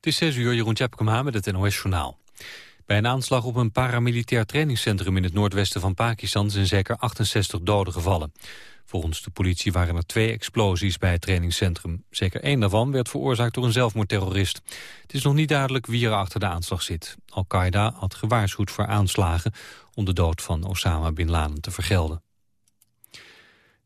Het is 6 uur, Jeroen Tjepkema met het NOS-journaal. Bij een aanslag op een paramilitair trainingscentrum in het noordwesten van Pakistan zijn zeker 68 doden gevallen. Volgens de politie waren er twee explosies bij het trainingscentrum. Zeker één daarvan werd veroorzaakt door een zelfmoordterrorist. Het is nog niet duidelijk wie er achter de aanslag zit. Al-Qaeda had gewaarschuwd voor aanslagen om de dood van Osama Bin Laden te vergelden.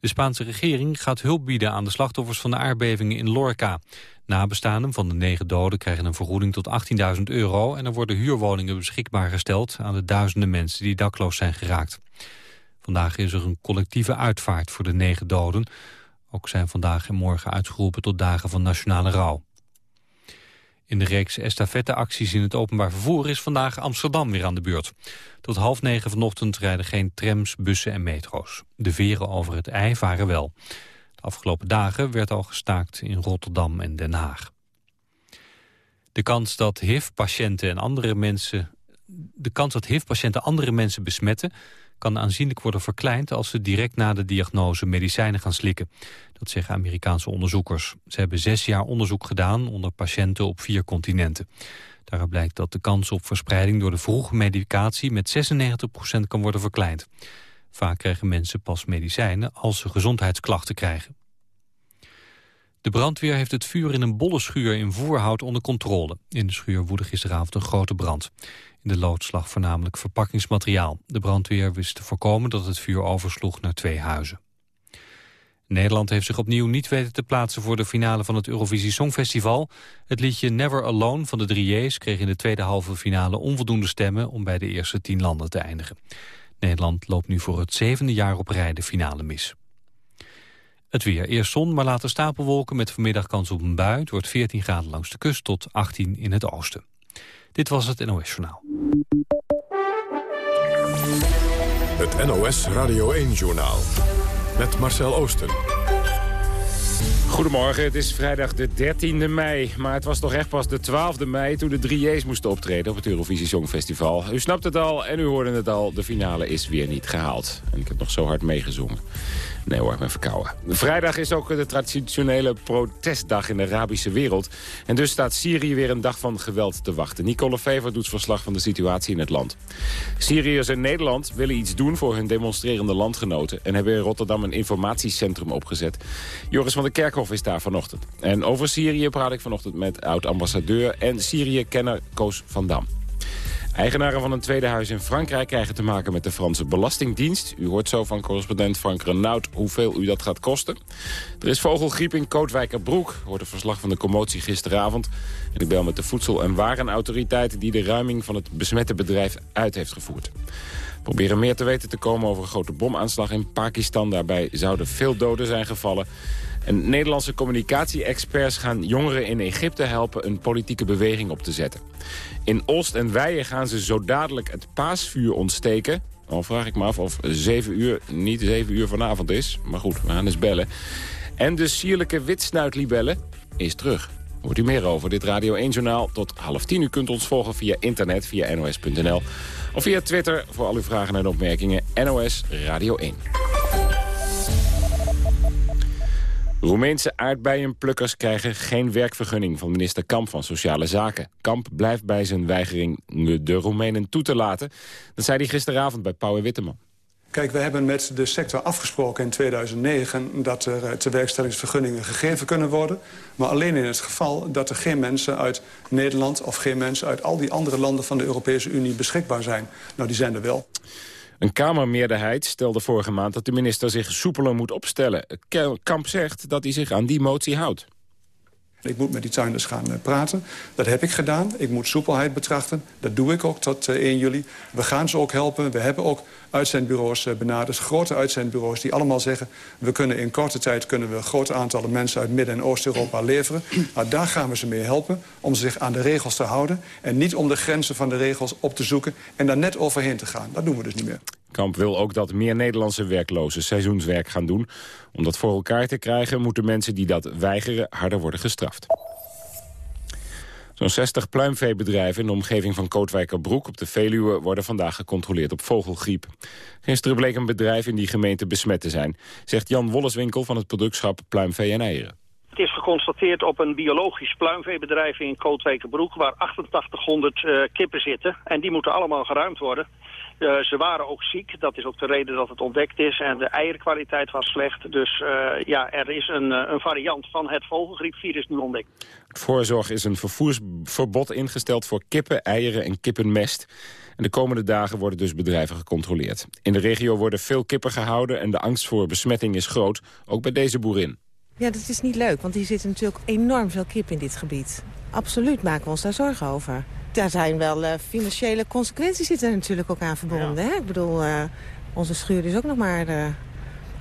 De Spaanse regering gaat hulp bieden aan de slachtoffers van de aardbevingen in Lorca. Nabestaanden van de negen doden krijgen een vergoeding tot 18.000 euro... en er worden huurwoningen beschikbaar gesteld aan de duizenden mensen die dakloos zijn geraakt. Vandaag is er een collectieve uitvaart voor de negen doden. Ook zijn vandaag en morgen uitgeroepen tot dagen van nationale rouw. In de reeks estafetteacties in het openbaar vervoer is vandaag Amsterdam weer aan de beurt. Tot half negen vanochtend rijden geen trams, bussen en metro's. De veren over het ei varen wel. De afgelopen dagen werd al gestaakt in Rotterdam en Den Haag. De kans dat HIV-patiënten en andere mensen... De kans dat HIV-patiënten andere mensen besmetten kan aanzienlijk worden verkleind als ze direct na de diagnose medicijnen gaan slikken. Dat zeggen Amerikaanse onderzoekers. Ze hebben zes jaar onderzoek gedaan onder patiënten op vier continenten. Daaruit blijkt dat de kans op verspreiding door de vroege medicatie met 96% kan worden verkleind. Vaak krijgen mensen pas medicijnen als ze gezondheidsklachten krijgen. De brandweer heeft het vuur in een bolle schuur in Voerhout onder controle. In de schuur woedde gisteravond een grote brand. In de loods lag voornamelijk verpakkingsmateriaal. De brandweer wist te voorkomen dat het vuur oversloeg naar twee huizen. Nederland heeft zich opnieuw niet weten te plaatsen voor de finale van het Eurovisie Songfestival. Het liedje Never Alone van de 3J's kreeg in de tweede halve finale onvoldoende stemmen om bij de eerste tien landen te eindigen. Nederland loopt nu voor het zevende jaar op rij de finale mis. Het weer. Eerst zon, maar later stapelwolken met vanmiddag kans op een bui. Het wordt 14 graden langs de kust tot 18 in het oosten. Dit was het NOS Journaal. Het NOS Radio 1-journaal. Met Marcel Oosten. Goedemorgen, het is vrijdag de 13e mei. Maar het was toch echt pas de 12e mei toen de 3J's moesten optreden op het Eurovisie Songfestival. U snapt het al en u hoorde het al, de finale is weer niet gehaald. En ik heb nog zo hard meegezongen. Nee hoor, ik ben verkouden. Vrijdag is ook de traditionele protestdag in de Arabische wereld. En dus staat Syrië weer een dag van geweld te wachten. Nicole Fever doet verslag van de situatie in het land. Syriërs en Nederland willen iets doen voor hun demonstrerende landgenoten... en hebben in Rotterdam een informatiecentrum opgezet. Joris van der Kerkhof is daar vanochtend. En over Syrië praat ik vanochtend met oud-ambassadeur... en Syrië-kenner Koos van Dam. Eigenaren van een tweede huis in Frankrijk krijgen te maken met de Franse Belastingdienst. U hoort zo van correspondent Frank Renaud hoeveel u dat gaat kosten. Er is vogelgriep in Kootwijkerbroek, hoort een verslag van de commotie gisteravond. En ik bel met de Voedsel- en Warenautoriteit die de ruiming van het besmette bedrijf uit heeft gevoerd. We proberen meer te weten te komen over een grote bomaanslag in Pakistan. Daarbij zouden veel doden zijn gevallen. En Nederlandse communicatie-experts gaan jongeren in Egypte helpen... een politieke beweging op te zetten. In Oost en Weijen gaan ze zo dadelijk het paasvuur ontsteken. Al vraag ik me af of 7 uur niet 7 uur vanavond is. Maar goed, we gaan eens bellen. En de sierlijke witsnuitlibelle is terug. Hoort u meer over dit Radio 1-journaal tot half tien. U kunt ons volgen via internet, via nos.nl. Of via Twitter voor al uw vragen en opmerkingen. NOS Radio 1. Roemeense aardbeienplukkers krijgen geen werkvergunning van minister Kamp van Sociale Zaken. Kamp blijft bij zijn weigering de Roemenen toe te laten. Dat zei hij gisteravond bij Pauw en Witteman. Kijk, we hebben met de sector afgesproken in 2009... dat er eh, tewerkstellingsvergunningen gegeven kunnen worden. Maar alleen in het geval dat er geen mensen uit Nederland... of geen mensen uit al die andere landen van de Europese Unie beschikbaar zijn. Nou, die zijn er wel. Een Kamermeerderheid stelde vorige maand dat de minister zich soepeler moet opstellen. Kamp zegt dat hij zich aan die motie houdt. Ik moet met die tuinders gaan eh, praten. Dat heb ik gedaan. Ik moet soepelheid betrachten. Dat doe ik ook tot 1 eh, juli. We gaan ze ook helpen. We hebben ook uitzendbureaus eh, benaderd. Grote uitzendbureaus die allemaal zeggen... we kunnen in korte tijd kunnen we grote aantallen mensen uit Midden- en Oost-Europa leveren. Maar daar gaan we ze mee helpen om zich aan de regels te houden... en niet om de grenzen van de regels op te zoeken en daar net overheen te gaan. Dat doen we dus niet meer. Kamp wil ook dat meer Nederlandse werklozen seizoenswerk gaan doen. Om dat voor elkaar te krijgen moeten mensen die dat weigeren harder worden gestraft. Zo'n 60 pluimveebedrijven in de omgeving van Kootwijkerbroek op de Veluwe worden vandaag gecontroleerd op vogelgriep. Gisteren bleek een bedrijf in die gemeente besmet te zijn, zegt Jan Wolleswinkel van het productschap Pluimvee en Eieren. Het is geconstateerd op een biologisch pluimveebedrijf in Kootwijkenbroek... waar 8800 uh, kippen zitten. En die moeten allemaal geruimd worden. Uh, ze waren ook ziek, dat is ook de reden dat het ontdekt is. En de eierkwaliteit was slecht. Dus uh, ja, er is een, een variant van het vogelgriepvirus nu ontdekt. Voorzorg is een vervoersverbod ingesteld voor kippen, eieren en kippenmest. En de komende dagen worden dus bedrijven gecontroleerd. In de regio worden veel kippen gehouden en de angst voor besmetting is groot, ook bij deze boerin. Ja, dat is niet leuk, want hier zitten natuurlijk enorm veel kip in dit gebied. Absoluut maken we ons daar zorgen over. Daar zijn wel uh, financiële consequenties zitten er natuurlijk ook aan verbonden. Ja. Hè? Ik bedoel, uh, onze schuur is ook nog maar uh,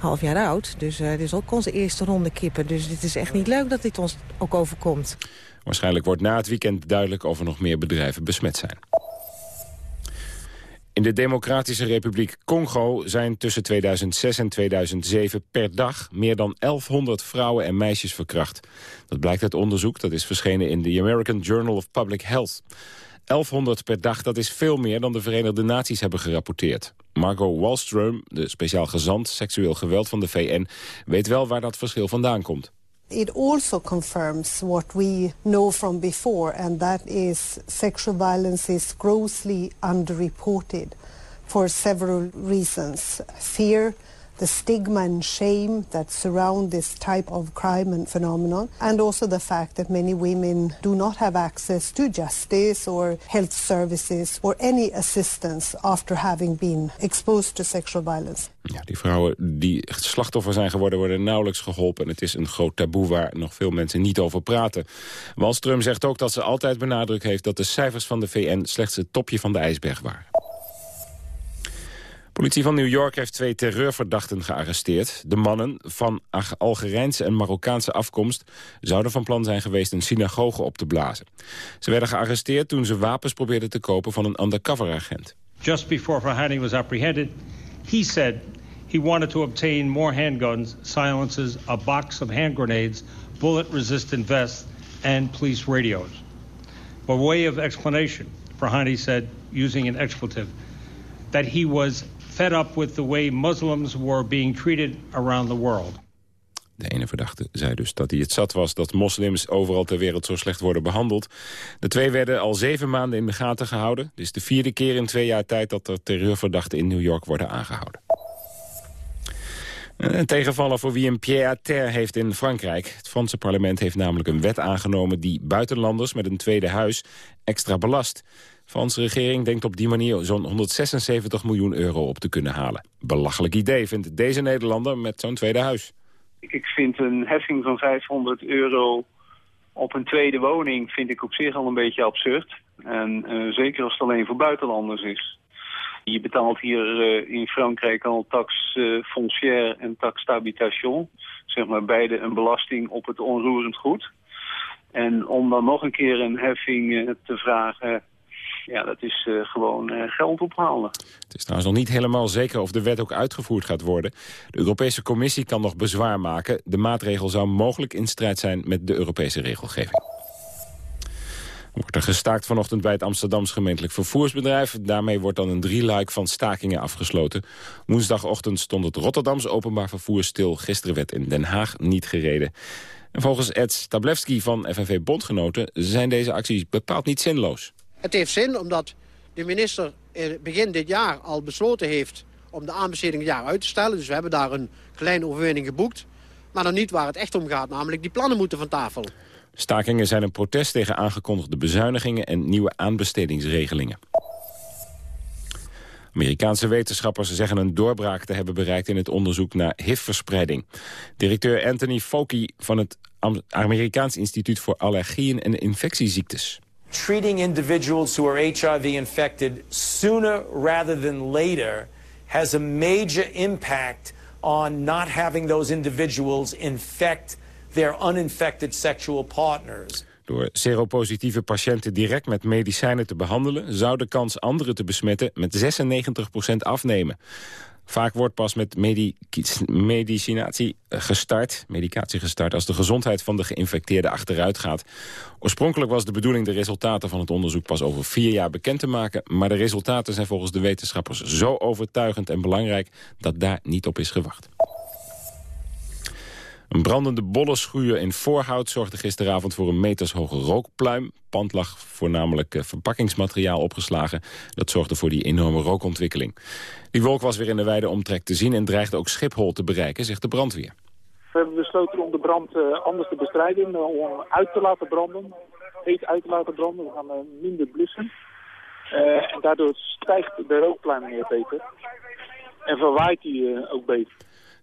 half jaar oud. Dus dit is ook onze eerste ronde kippen. Dus het is echt niet leuk dat dit ons ook overkomt. Waarschijnlijk wordt na het weekend duidelijk of er nog meer bedrijven besmet zijn. In de Democratische Republiek Congo zijn tussen 2006 en 2007 per dag meer dan 1100 vrouwen en meisjes verkracht. Dat blijkt uit onderzoek dat is verschenen in de American Journal of Public Health. 1100 per dag, dat is veel meer dan de Verenigde Naties hebben gerapporteerd. Margot Wallström, de speciaal gezant seksueel geweld van de VN, weet wel waar dat verschil vandaan komt. It also confirms what we know from before, and that is sexual violence is grossly underreported for several reasons. Fear, the stigma and shame that surround this type of crime and phenomenon, and also the fact that many women do not have access to justice or health services or any assistance after having been exposed to sexual violence. Ja, die vrouwen die slachtoffer zijn geworden worden nauwelijks geholpen. En het is een groot taboe waar nog veel mensen niet over praten. Wallström zegt ook dat ze altijd benadrukt heeft... dat de cijfers van de VN slechts het topje van de ijsberg waren. Politie van New York heeft twee terreurverdachten gearresteerd. De mannen van Algerijnse en Marokkaanse afkomst... zouden van plan zijn geweest een synagoge op te blazen. Ze werden gearresteerd toen ze wapens probeerden te kopen van een undercover-agent. Just before Farhani was apprehended, he said he wanted to obtain more handguns, silences, a box of hand grenades, bullet-resistant vests, and police radios. By way of explanation, Farhani said, using an expletive, that he was fed up with the way Muslims were being treated around the world. De ene verdachte zei dus dat hij het zat was dat moslims overal ter wereld zo slecht worden behandeld. De twee werden al zeven maanden in de gaten gehouden. Dit is de vierde keer in twee jaar tijd dat er terreurverdachten in New York worden aangehouden. Een tegenvaller voor wie een pied-à-terre heeft in Frankrijk. Het Franse parlement heeft namelijk een wet aangenomen... die buitenlanders met een tweede huis extra belast. Franse regering denkt op die manier zo'n 176 miljoen euro op te kunnen halen. Belachelijk idee vindt deze Nederlander met zo'n tweede huis. Ik vind een heffing van 500 euro op een tweede woning vind ik op zich al een beetje absurd. En uh, zeker als het alleen voor buitenlanders is. Je betaalt hier uh, in Frankrijk al tax uh, foncière en tax d'habitation. Zeg maar beide een belasting op het onroerend goed. En om dan nog een keer een heffing te vragen ja, dat is uh, gewoon uh, geld ophalen. Het is trouwens nog niet helemaal zeker of de wet ook uitgevoerd gaat worden. De Europese Commissie kan nog bezwaar maken. De maatregel zou mogelijk in strijd zijn met de Europese regelgeving. Wordt er gestaakt vanochtend bij het Amsterdams gemeentelijk vervoersbedrijf. Daarmee wordt dan een drieluik van stakingen afgesloten. Woensdagochtend stond het Rotterdams openbaar vervoer stil. Gisteren werd in Den Haag niet gereden. En volgens Ed Stablewski van FNV Bondgenoten zijn deze acties bepaald niet zinloos. Het heeft zin omdat de minister begin dit jaar al besloten heeft om de aanbesteding een jaar uit te stellen. Dus we hebben daar een kleine overwinning geboekt. Maar dan niet waar het echt om gaat, namelijk die plannen moeten van tafel. Stakingen zijn een protest tegen aangekondigde bezuinigingen en nieuwe aanbestedingsregelingen. Amerikaanse wetenschappers zeggen een doorbraak te hebben bereikt in het onderzoek naar HIV-verspreiding. Directeur Anthony Fauci van het Amerikaans Instituut voor Allergieën en Infectieziektes treating individuals who are HIV infected sooner rather than later has a major impact on not having those individuals infect their uninfected sexual partners. Door seropositieve patiënten direct met medicijnen te behandelen... zou de kans anderen te besmetten met 96% afnemen. Vaak wordt pas met medicinatie gestart, medicatie gestart... als de gezondheid van de geïnfecteerde achteruit gaat. Oorspronkelijk was de bedoeling de resultaten van het onderzoek pas over vier jaar bekend te maken... maar de resultaten zijn volgens de wetenschappers zo overtuigend en belangrijk... dat daar niet op is gewacht. Een brandende bollenschuur in Voorhout zorgde gisteravond voor een metershoge rookpluim. Pand lag voornamelijk eh, verpakkingsmateriaal opgeslagen. Dat zorgde voor die enorme rookontwikkeling. Die wolk was weer in de wijde omtrek te zien en dreigde ook Schiphol te bereiken, zegt de brandweer. We hebben besloten om de brand uh, anders te bestrijden, uh, om uit te laten branden, heet uit te laten branden. We gaan minder blussen. en daardoor stijgt de rookpluim meer beter. En verwaait hij ook beter.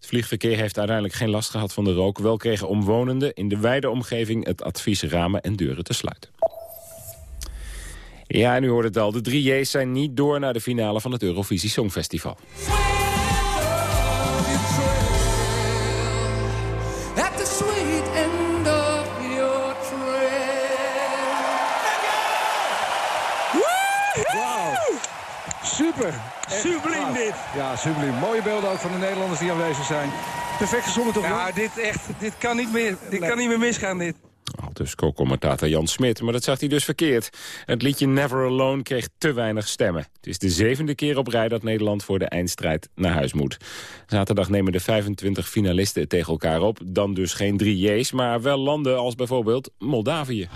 Het vliegverkeer heeft uiteindelijk geen last gehad van de rook. Wel kregen omwonenden in de wijde omgeving het advies ramen en deuren te sluiten. Ja, en u hoort het al. De drie J's zijn niet door naar de finale van het Eurovisie Songfestival. Super. Subliem dit. Ja, subliem. Mooie beelden ook van de Nederlanders die aanwezig zijn. Perfect gezongen toch? Ja, dit echt. Dit kan niet meer. Dit kan niet meer misgaan dit. Al dus co-commentator Jan Smit, maar dat zag hij dus verkeerd. Het liedje Never Alone kreeg te weinig stemmen. Het is de zevende keer op rij dat Nederland voor de eindstrijd naar huis moet. Zaterdag nemen de 25 finalisten het tegen elkaar op. Dan dus geen drie J's, maar wel landen als bijvoorbeeld Moldavië.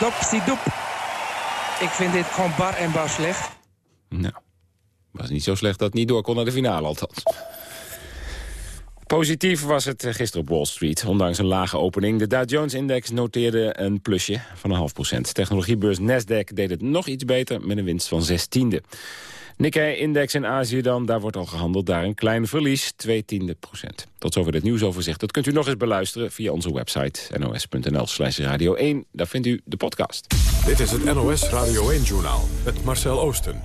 Stop, doep. Ik vind dit gewoon bar en bar slecht. Nou, was niet zo slecht dat het niet door kon naar de finale althans. Positief was het eh, gisteren op Wall Street. Ondanks een lage opening. De Dow Jones-index noteerde een plusje van een half procent. Technologiebeurs Nasdaq deed het nog iets beter met een winst van zestiende. Nikkei-index in Azië dan, daar wordt al gehandeld. Daar een klein verlies, 2 tiende procent. Tot zover het nieuwsoverzicht. Dat kunt u nog eens beluisteren via onze website nos.nl slash radio 1. Daar vindt u de podcast. Dit is het NOS Radio 1-journaal met Marcel Oosten.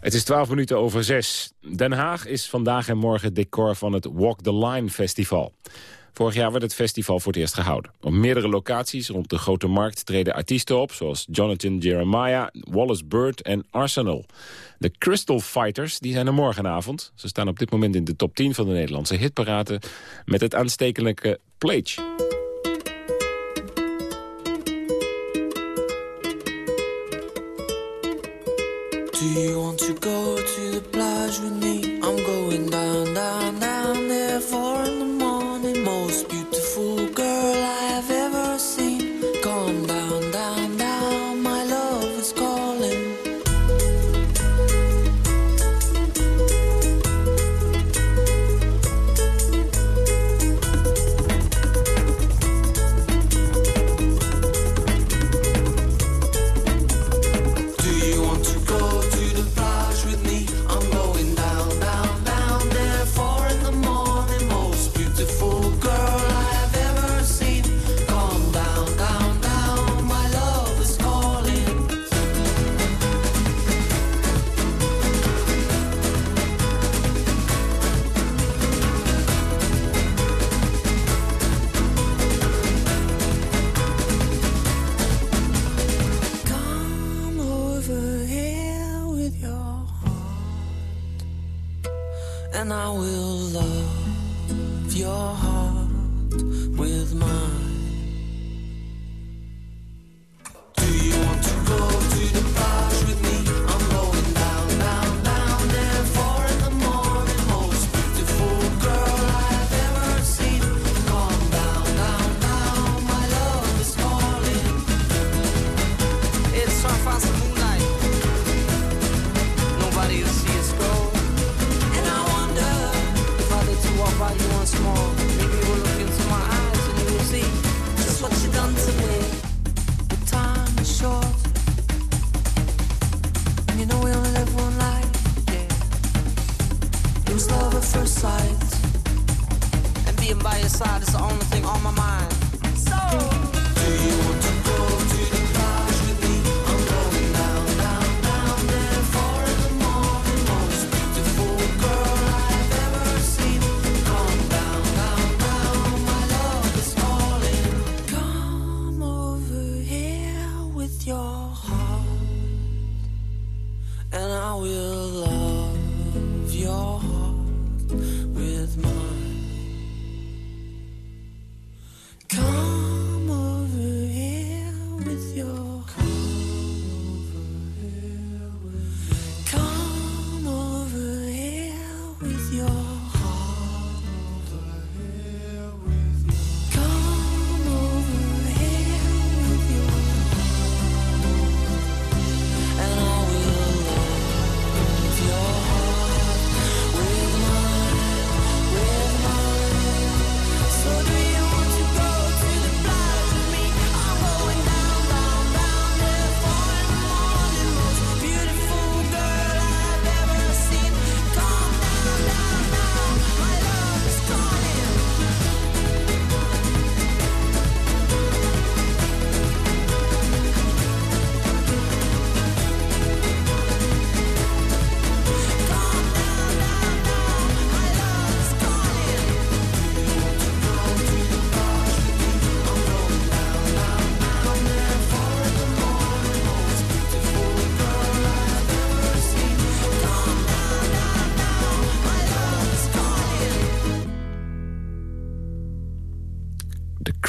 Het is 12 minuten over 6. Den Haag is vandaag en morgen decor van het Walk the Line Festival. Vorig jaar werd het festival voor het eerst gehouden. Op meerdere locaties rond de Grote Markt treden artiesten op... zoals Jonathan Jeremiah, Wallace Bird en Arsenal. De Crystal Fighters die zijn er morgenavond. Ze staan op dit moment in de top 10 van de Nederlandse hitparade... met het aanstekelijke Plage. Do you want to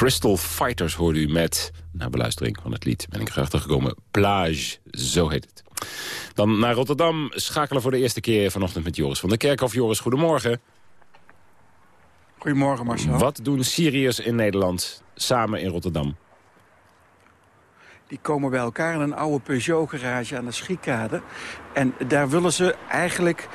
Crystal Fighters hoorde u met, na beluistering van het lied, ben ik erachter gekomen, Plage, zo heet het. Dan naar Rotterdam, schakelen voor de eerste keer vanochtend met Joris van der Kerkhof. Joris, goedemorgen. Goedemorgen Marcel. Wat doen Syriërs in Nederland samen in Rotterdam? Die komen bij elkaar in een oude Peugeot-garage aan de Schiekade. En daar willen ze eigenlijk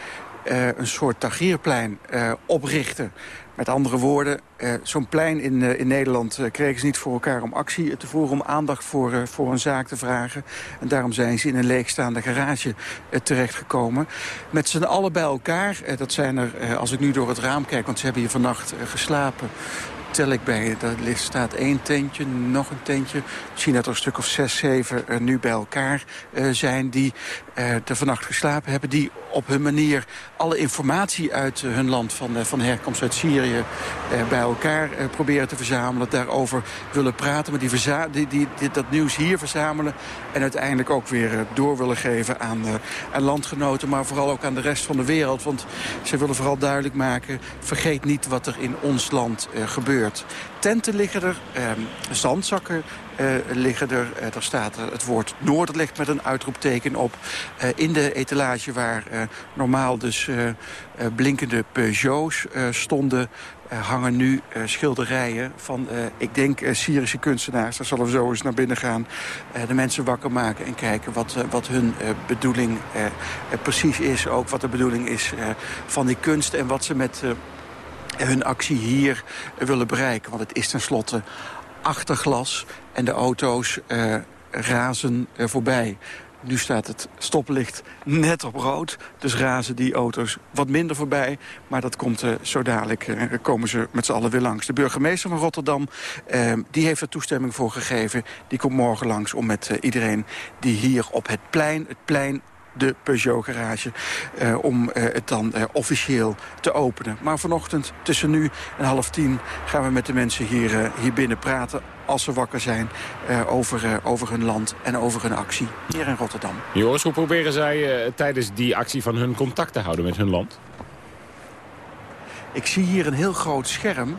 eh, een soort Tagierplein eh, oprichten. Met andere woorden, eh, zo'n plein in, eh, in Nederland eh, kregen ze niet voor elkaar om actie te voeren... om aandacht voor, voor een zaak te vragen. En daarom zijn ze in een leegstaande garage terechtgekomen. Met z'n allen bij elkaar, dat zijn er, als ik nu door het raam kijk... want ze hebben hier vannacht geslapen tel ik bij. Daar staat één tentje, nog een tentje. Misschien dat er een stuk of zes, zeven er nu bij elkaar eh, zijn... die eh, er vannacht geslapen hebben. Die op hun manier alle informatie uit eh, hun land van, van herkomst uit Syrië... bij elkaar proberen te verzamelen. Daarover willen praten. Maar die die, die, dat nieuws hier verzamelen. En uiteindelijk ook weer door willen geven aan, aan landgenoten. Maar vooral ook aan de rest van de wereld. Want ze willen vooral duidelijk maken... vergeet niet wat er in ons land eh, Tenten liggen er, ehm, zandzakken eh, liggen er. Eh, er staat er het woord Noord ligt met een uitroepteken op. Eh, in de etalage waar eh, normaal dus eh, eh, blinkende Peugeots eh, stonden... eh, hangen nu eh, schilderijen van, eh, ik denk, eh, Syrische kunstenaars. Daar zullen we zo eens naar binnen gaan. eh, de mensen wakker maken en kijken wat, eh, wat hun eh, bedoeling eh, eh, precies is. Ook wat de bedoeling is eh, van die kunst en wat ze met... hun actie hier willen bereiken. Want het is tenslotte achterglas en de auto's eh, razen er voorbij. Nu staat het stoplicht net op rood. Dus razen die auto's wat minder voorbij. Maar dat komt eh, zo dadelijk, eh, komen ze met z'n allen weer langs. De burgemeester van Rotterdam, eh, die heeft er toestemming voor gegeven. Die komt morgen langs om met eh, iedereen die hier op het plein... het plein de Peugeot-garage, eh, om eh, het dan eh, officieel te openen. Maar vanochtend tussen nu en half tien gaan we met de mensen hier, hier binnen praten... als ze wakker zijn over, over hun land en over hun actie hier in Rotterdam. Joris, hoe proberen zij tijdens die actie van hun contact te houden met hun land? Ik zie hier een heel groot scherm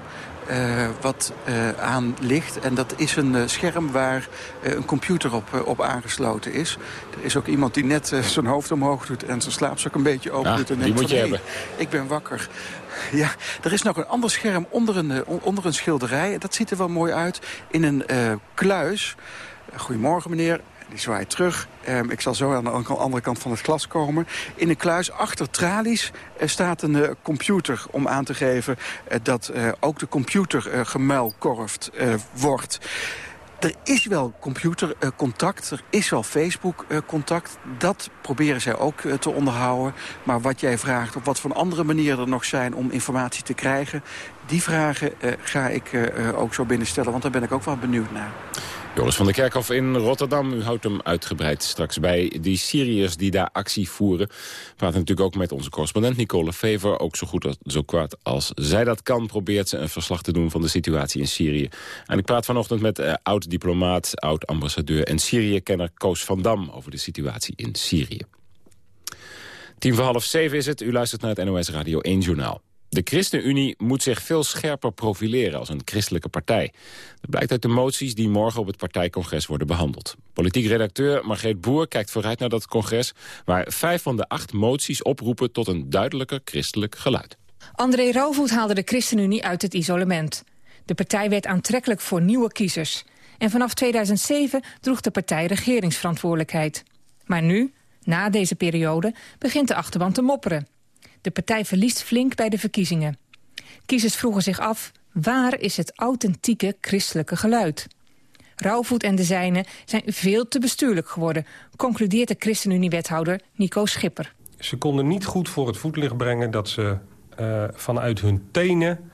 wat eh, aan ligt. En dat is een eh, scherm waar eh, een computer op, eh, op aangesloten is. Er is ook iemand die net eh, zijn hoofd omhoog doet en zijn slaapzak een beetje open Ah, doet. En die denkt moet je van, hebben. "Hey, ik ben wakker. Ja, er is nog een ander scherm onder een, eh, on- onder een schilderij. Dat ziet er wel mooi uit. In een eh, kluis. Eh, Goedemorgen meneer. Die zwaait terug. Ehm, ik zal zo aan de an- andere kant van het glas komen. In een kluis achter tralies eh, staat een eh, computer om aan te geven... eh, dat ook de computer gemuilkorfd wordt. Er is wel computercontact, er is wel Facebook-contact. Dat proberen zij ook te onderhouden. Maar wat jij vraagt, op wat voor andere manieren er nog zijn om informatie te krijgen... die vragen ga ik ook zo binnenstellen, want daar ben ik ook wel benieuwd naar. Joris van der Kerkhof in Rotterdam. U houdt hem uitgebreid straks bij die Syriërs die daar actie voeren. We praten natuurlijk ook met onze correspondent Nicole Fever. Ook zo goed als, zo kwaad als zij dat kan... probeert ze een verslag te doen van de situatie in Syrië. En ik praat vanochtend met eh, oud-diplomaat, oud-ambassadeur... en Syrië-kenner Koos van Dam over de situatie in Syrië. Tien voor half zeven is het. U luistert naar het NOS Radio 1 Journaal. De ChristenUnie moet zich veel scherper profileren als een christelijke partij. Dat blijkt uit de moties die morgen op het partijcongres worden behandeld. Politiek redacteur Margreet Boer kijkt vooruit naar dat congres... waar vijf van de acht moties oproepen tot een duidelijker christelijk geluid. André Rauwvoet haalde de ChristenUnie uit het isolement. De partij werd aantrekkelijk voor nieuwe kiezers. En vanaf 2007 droeg de partij regeringsverantwoordelijkheid. Maar nu, na deze periode, begint de achterban te mopperen. De partij verliest flink bij de verkiezingen. Kiezers vroegen zich af, waar is het authentieke christelijke geluid? Rauwvoet en de zijnen zijn veel te bestuurlijk geworden... concludeert de ChristenUnie-wethouder Nico Schipper. Ze konden niet goed voor het voetlicht brengen dat ze eh, vanuit hun tenen...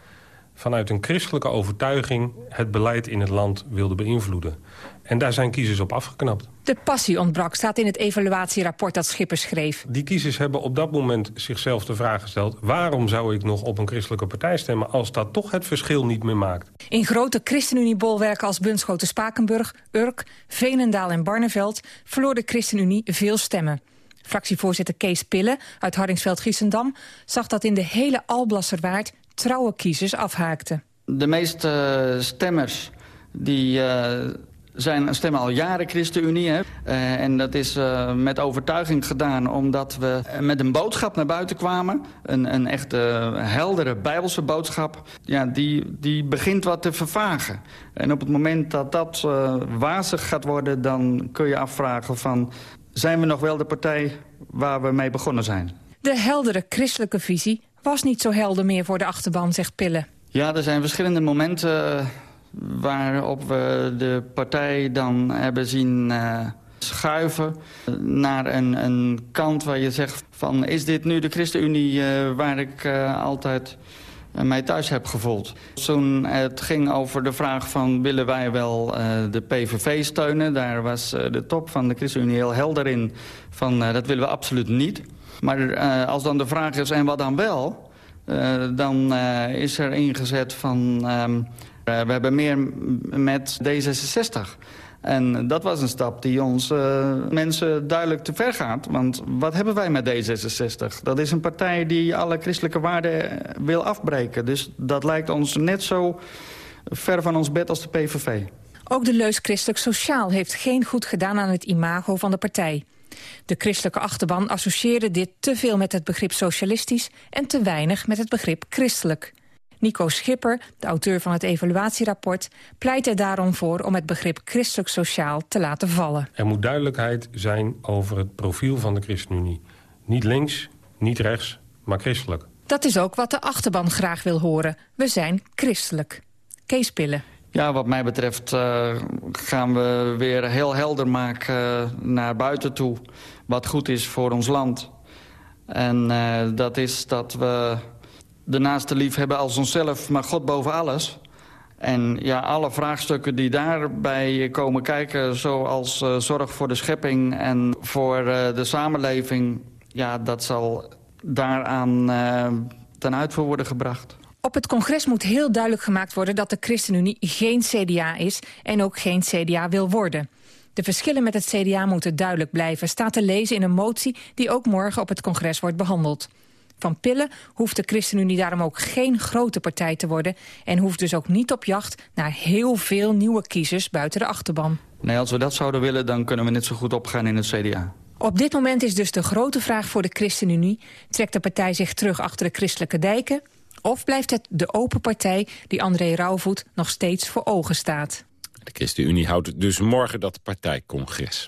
vanuit een christelijke overtuiging het beleid in het land wilden beïnvloeden. En daar zijn kiezers op afgeknapt. De passie ontbrak, staat in het evaluatierapport dat Schipper schreef. Die kiezers hebben op dat moment zichzelf de vraag gesteld... waarom zou ik nog op een christelijke partij stemmen... als dat toch het verschil niet meer maakt? In grote ChristenUnie-bolwerken als Bunschoten Spakenburg, Urk, Veenendaal en Barneveld... verloor de ChristenUnie veel stemmen. Fractievoorzitter Kees Pille uit Hardingsveld-Giessendam... zag dat in de hele Alblasserwaard trouwe kiezers afhaakten. De meeste stemmers die eh, zijn, stemmen al jaren ChristenUnie. Hè? Eh, en dat is eh, met overtuiging gedaan omdat we met een boodschap naar buiten kwamen. Een, een echte heldere bijbelse boodschap. Ja, die, die begint wat te vervagen. En op het moment dat dat uh, wazig gaat worden... dan kun je afvragen van... zijn we nog wel de partij waar we mee begonnen zijn? De heldere christelijke visie was niet zo helder meer voor de achterban, zegt Pille. Ja, er zijn verschillende momenten waarop we de partij dan hebben zien uh, schuiven naar een, een, kant waar je zegt van... is dit nu de ChristenUnie uh, waar ik altijd mij thuis heb gevoeld? Toen het ging over de vraag van willen wij wel de PVV steunen... daar was de top van de ChristenUnie heel helder in van dat willen we absoluut niet. Maar als dan de vraag is en wat dan wel... dan is er ingezet van... Uh, we hebben meer met D66. En dat was een stap die ons mensen duidelijk te ver gaat. Want wat hebben wij met D66? Dat is een partij die alle christelijke waarden wil afbreken. Dus dat lijkt ons net zo ver van ons bed als de PVV. Ook de leus Christelijk Sociaal heeft geen goed gedaan aan het imago van de partij. De christelijke achterban associeerde dit te veel met het begrip socialistisch... en te weinig met het begrip christelijk. Nico Schipper, de auteur van het evaluatierapport... pleit er daarom voor om het begrip christelijk sociaal te laten vallen. Er moet duidelijkheid zijn over het profiel van de ChristenUnie. Niet links, niet rechts, maar christelijk. Dat is ook wat de achterban graag wil horen. We zijn christelijk. Kees Pillen. Ja, wat mij betreft uh, gaan we weer heel helder maken uh, naar buiten toe... wat goed is voor ons land. En uh, dat is dat we de naaste lief hebben als onszelf, maar God boven alles. En ja, alle vraagstukken die daarbij komen kijken... zoals zorg voor de schepping en voor de samenleving... ja, dat zal daaraan uh, ten uitvoer worden gebracht. Op het congres moet heel duidelijk gemaakt worden... dat de ChristenUnie geen CDA is en ook geen CDA wil worden. De verschillen met het CDA moeten duidelijk blijven... staat te lezen in een motie die ook morgen op het congres wordt behandeld. Van Pillen hoeft de ChristenUnie daarom ook geen grote partij te worden... en hoeft dus ook niet op jacht naar heel veel nieuwe kiezers buiten de achterban. Nee, als we dat zouden willen, dan kunnen we net zo goed opgaan in het CDA. Op dit moment is dus de grote vraag voor de ChristenUnie... trekt de partij zich terug achter de christelijke dijken... of blijft het de open partij die André Rauwvoet nog steeds voor ogen staat? De ChristenUnie houdt dus morgen dat partijcongres.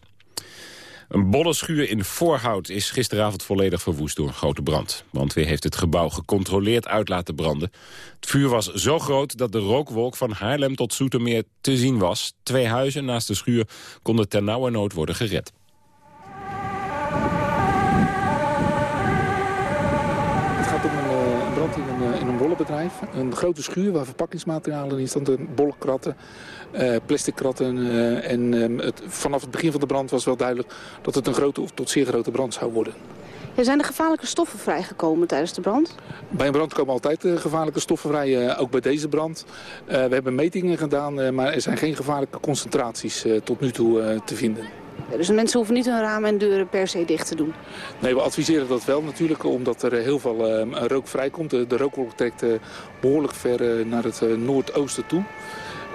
Een bolle schuur in Voorhout is gisteravond volledig verwoest door een grote brand. Brandweer heeft het gebouw gecontroleerd uit laten branden. Het vuur was zo groot dat de rookwolk van Haarlem tot Zoetermeer te zien was. Twee huizen naast de schuur konden ternauwernood worden gered. Het gaat om een brand in een, grote schuur waar verpakkingsmaterialen in stonden, bollenkratten. Uh, plastic kratten. Uh, en uh, het, vanaf het begin van de brand was wel duidelijk dat het een grote of tot zeer grote brand zou worden. Ja, zijn er gevaarlijke stoffen vrijgekomen tijdens de brand? Bij een brand komen altijd gevaarlijke stoffen vrij, ook bij deze brand. we hebben metingen gedaan, maar er zijn geen gevaarlijke concentraties tot nu toe te vinden. Dus mensen hoeven niet hun ramen en deuren per se dicht te doen? Nee, we adviseren dat wel natuurlijk, omdat er heel veel rook vrijkomt. De, de rookwolk trekt behoorlijk ver naar het noordoosten toe.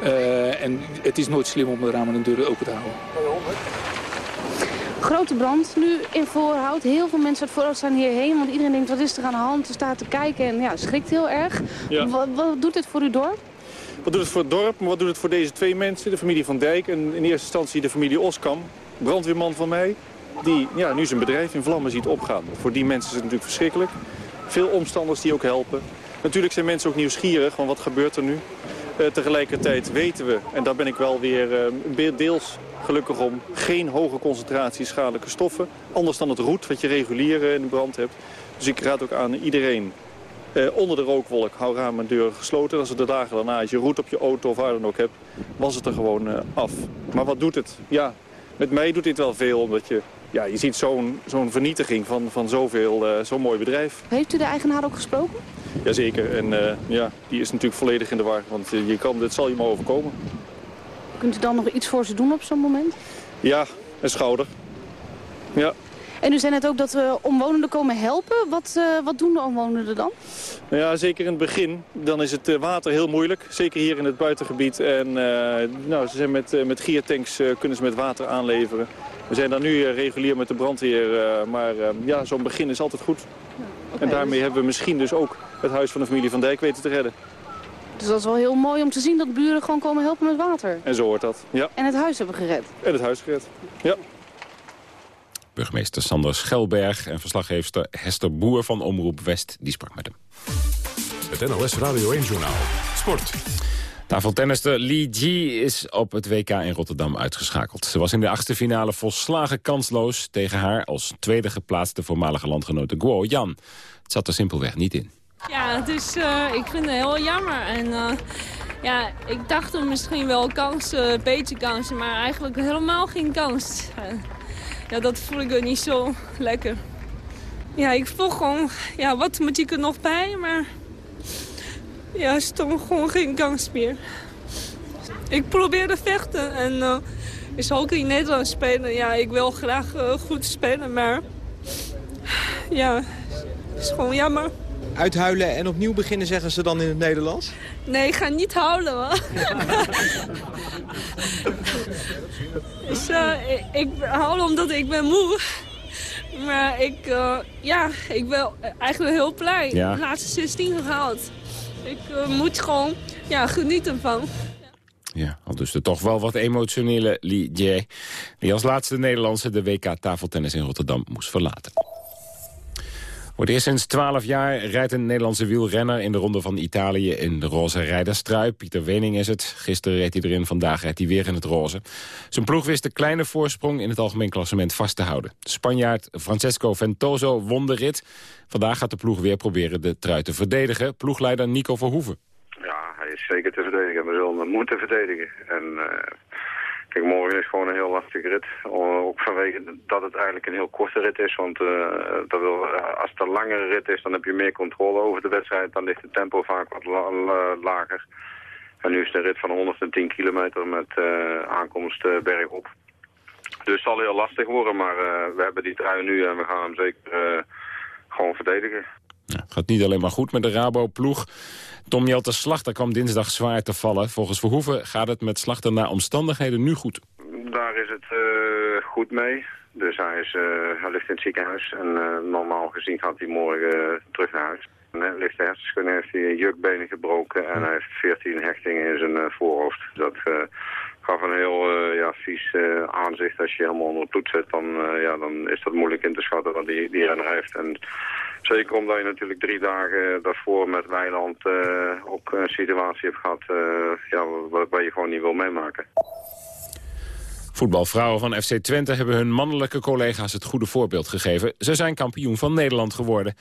Uh, en het is nooit slim om de ramen en deuren open te houden. Grote brand nu in Voorhout. Heel veel mensen uit Voorhout staan hierheen. Want iedereen denkt, wat is er aan de hand? Ze staat te kijken en ja, schrikt heel erg. Ja. Wat, wat doet dit voor uw dorp? Wat doet het voor het dorp, maar wat doet het voor deze twee mensen? De familie van Dijk en in eerste instantie de familie Oskam. Brandweerman van mij. Die ja, nu zijn bedrijf in vlammen ziet opgaan. Voor die mensen is het natuurlijk verschrikkelijk. Veel omstanders die ook helpen. Natuurlijk zijn mensen ook nieuwsgierig, van wat gebeurt er nu? Uh, tegelijkertijd weten we, en daar ben ik wel weer uh, deels gelukkig om... geen hoge concentratie schadelijke stoffen. Anders dan het roet wat je regulier in de brand hebt. Dus ik raad ook aan iedereen onder de rookwolk, hou ramen en deuren gesloten. Als je de dagen daarna, als je roet op je auto of waar dan ook hebt, was het er gewoon af. Maar wat doet het? Ja, met mij doet dit wel veel, omdat je ja, je ziet zo'n zo'n vernietiging van, van zoveel, uh, zo'n mooi bedrijf. Heeft u de eigenaar ook gesproken? Jazeker. En uh, ja, die is natuurlijk volledig in de war. Want je kan, dit zal je maar overkomen. Kunt u dan nog iets voor ze doen op zo'n moment? Ja, een schouder. Ja. En u zei net ook dat we omwonenden komen helpen. Wat, eh, wat doen de omwonenden dan? Nou ja, zeker in het begin. Dan is het eh, water heel moeilijk. Zeker hier in het buitengebied. En eh, nou, ze zijn met, eh, met giertanks eh, kunnen ze met water aanleveren. We zijn dan nu eh, regulier met de brandweer. eh, maar eh, ja, zo'n begin is altijd goed. En daarmee hebben we misschien dus ook het huis van de familie Van Dijk weten te redden. Dus dat is wel heel mooi om te zien dat buren gewoon komen helpen met water. En zo hoort dat. Ja. En het huis hebben gered. En het huis gered. Ja. Burgemeester Sander Schelberg en verslaggeefster Hester Boer van Omroep West, die sprak met hem. Het NOS Radio 1-journaal. Sport. Tafeltennister Li Ji is op het WK in Rotterdam uitgeschakeld. Ze was in de achtste finale volslagen kansloos tegen haar als tweede geplaatste voormalige landgenote Guo Yan. Het zat er simpelweg niet in. Ja, dus eh, ik vind het heel jammer. En eh, ja, ik dacht er misschien wel kansen, een beetje kansen, maar eigenlijk helemaal geen kans. Ja, dat voel ik niet zo lekker. Ja, ik voel gewoon, ja, wat moet ik er nog bij, maar ja, stond gewoon geen kans meer. Ik probeerde vechten en uh, is ook in Nederland spelen. Ja, ik wil graag eh, goed spelen, maar ja, is gewoon jammer. Uithuilen en opnieuw beginnen, zeggen ze dan in het Nederlands? Nee, ik ga niet houden, hoor. dus, ik, ik huil omdat ik ben moe. Maar ik, eh, ja, ik ben eigenlijk heel blij. Ja. De laatste 16 gehaald. Ik eh, moet gewoon ja, genieten van. Ja, al dus de toch wel wat emotionele Li Jie... die als laatste Nederlandse de WK tafeltennis in Rotterdam moest verlaten. Voor het eerst sinds 12 jaar rijdt een Nederlandse wielrenner... in de Ronde van Italië in de roze rijderstrui. Pieter Wening is het. Gisteren reed hij erin, vandaag rijdt hij weer in het roze. Zijn ploeg wist de kleine voorsprong in het algemeen klassement vast te houden. De Spanjaard Francesco Ventoso won de rit. Vandaag gaat de ploeg weer proberen de trui te verdedigen. Ploegleider Nico Verhoeven. Ja, hij is zeker te verdedigen. We zullen hem moeten verdedigen. En eh, kijk, morgen is gewoon een heel lastige rit. Ook vanwege dat het eigenlijk een heel korte rit is. Want eh, dat wil, eh, als het een langere rit is, dan heb je meer controle over de wedstrijd. Dan ligt het tempo vaak wat la- la- lager. En nu is een rit van 110 kilometer met eh, aankomst bergop. Dus het zal heel lastig worden, maar we hebben die trui nu en we gaan hem zeker gewoon verdedigen. Gaat niet alleen maar goed met de Rabo-ploeg. Tom Jelte Slachter kwam dinsdag zwaar te vallen. Volgens Verhoeven gaat het met Slachter naar omstandigheden nu goed. Daar is het eh, goed mee. Dus hij, is, eh, hij ligt in het ziekenhuis. En eh, normaal gezien gaat hij morgen terug naar huis. Hij ligt de hersenschudding, heeft hij jukbenen gebroken. En hij heeft 14 hechtingen in zijn voorhoofd. Dat gaf een heel ja, vies aanzicht. Als je helemaal onder toet zit, dan, eh, ja, dan is dat moeilijk in te schatten wat die, die renner heeft. En zeker omdat je natuurlijk drie dagen daarvoor met Weiland eh, ook een situatie hebt gehad... eh, ja, wat je gewoon niet wil meemaken. Voetbalvrouwen van FC Twente hebben hun mannelijke collega's het goede voorbeeld gegeven. Ze zijn kampioen van Nederland geworden.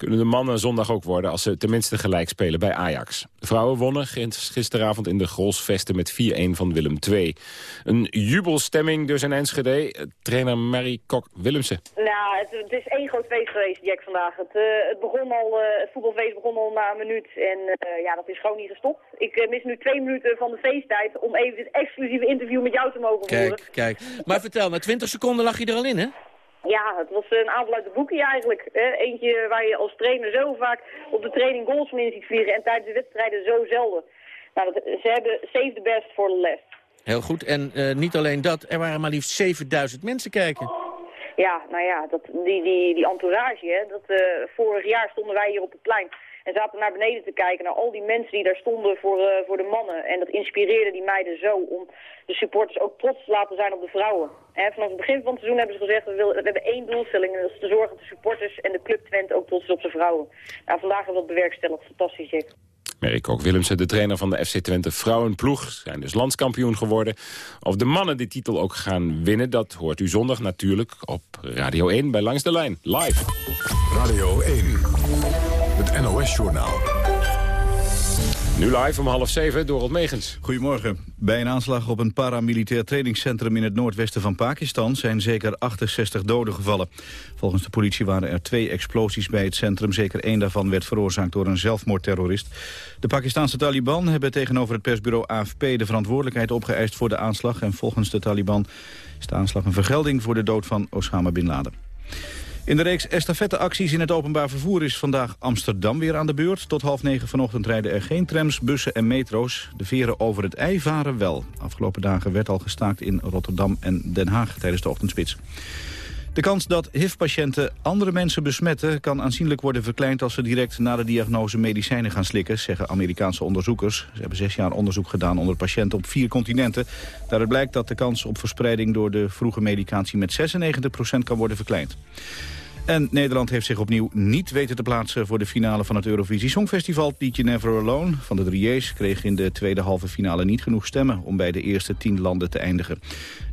Kunnen de mannen zondag ook worden als ze tenminste gelijk spelen bij Ajax. De vrouwen wonnen gis- gisteravond in de Grolsvesten met 4-1 van Willem II. Een jubelstemming dus in Enschede. Trainer Marie Kok-Willemsen. Nou, het, het is één groot feest geweest, Jack, vandaag. Het, eh, het, begon al, eh, het voetbalfeest begon al na een minuut en eh, ja, dat is gewoon niet gestopt. Ik mis nu twee minuten van de feesttijd om even dit exclusieve interview met jou te mogen voeren. Kijk, kijk. Maar vertel, na 20 seconden lag je er al in, hè? Ja, het was een aanval uit de boekje eigenlijk. Eentje waar je als trainer zo vaak op de training goals van in ziet vliegen en tijdens de wedstrijden zo zelden. Nou, dat, ze hebben save the best for the last. Heel goed. En eh, niet alleen dat, er waren maar liefst 7000 mensen kijken. Ja, nou ja, dat, die, die, die entourage, hè, dat, eh, vorig jaar stonden wij hier op het plein en zaten naar beneden te kijken naar al die mensen die daar stonden voor, eh, voor de mannen. En dat inspireerde die meiden zo om de supporters ook trots te laten zijn op de vrouwen. En vanaf het begin van het seizoen hebben ze gezegd, we, willen, we hebben één doelstelling en dat is te zorgen dat de supporters en de club Twente ook trots is op zijn vrouwen. Nou, vandaag hebben we dat bewerkstelligd, fantastisch, Jack. Marie Kok-Willemsen, de trainer van de FC Twente vrouwenploeg, zijn dus landskampioen geworden. Of de mannen die titel ook gaan winnen, dat hoort u zondag natuurlijk op Radio 1 bij Langs de Lijn, live. Radio 1, het NOS-journaal. Nu live om half zeven, Dorot Megens. Goedemorgen. Bij een aanslag op een paramilitair trainingscentrum in het noordwesten van Pakistan zijn zeker 68 doden gevallen. Volgens de politie waren er twee explosies bij het centrum. Zeker één daarvan werd veroorzaakt door een zelfmoordterrorist. De Pakistanse Taliban hebben tegenover het persbureau AFP de verantwoordelijkheid opgeëist voor de aanslag. En volgens de Taliban is de aanslag een vergelding voor de dood van Osama Bin Laden. In de reeks estafetteacties in het openbaar vervoer is vandaag Amsterdam weer aan de beurt. Tot half negen vanochtend rijden er geen trams, bussen en metro's. De veren over het ei varen wel. Afgelopen dagen werd al gestaakt in Rotterdam en Den Haag tijdens de ochtendspits. De kans dat HIV-patiënten andere mensen besmetten... kan aanzienlijk worden verkleind als ze direct na de diagnose medicijnen gaan slikken... zeggen Amerikaanse onderzoekers. Ze hebben zes jaar onderzoek gedaan onder patiënten op vier continenten. Daaruit blijkt dat de kans op verspreiding door de vroege medicatie... met 96% kan worden verkleind. En Nederland heeft zich opnieuw niet weten te plaatsen voor de finale van het Eurovisie Songfestival. Het Never Alone van de Drieërs kreeg in de tweede halve finale niet genoeg stemmen om bij de eerste tien landen te eindigen.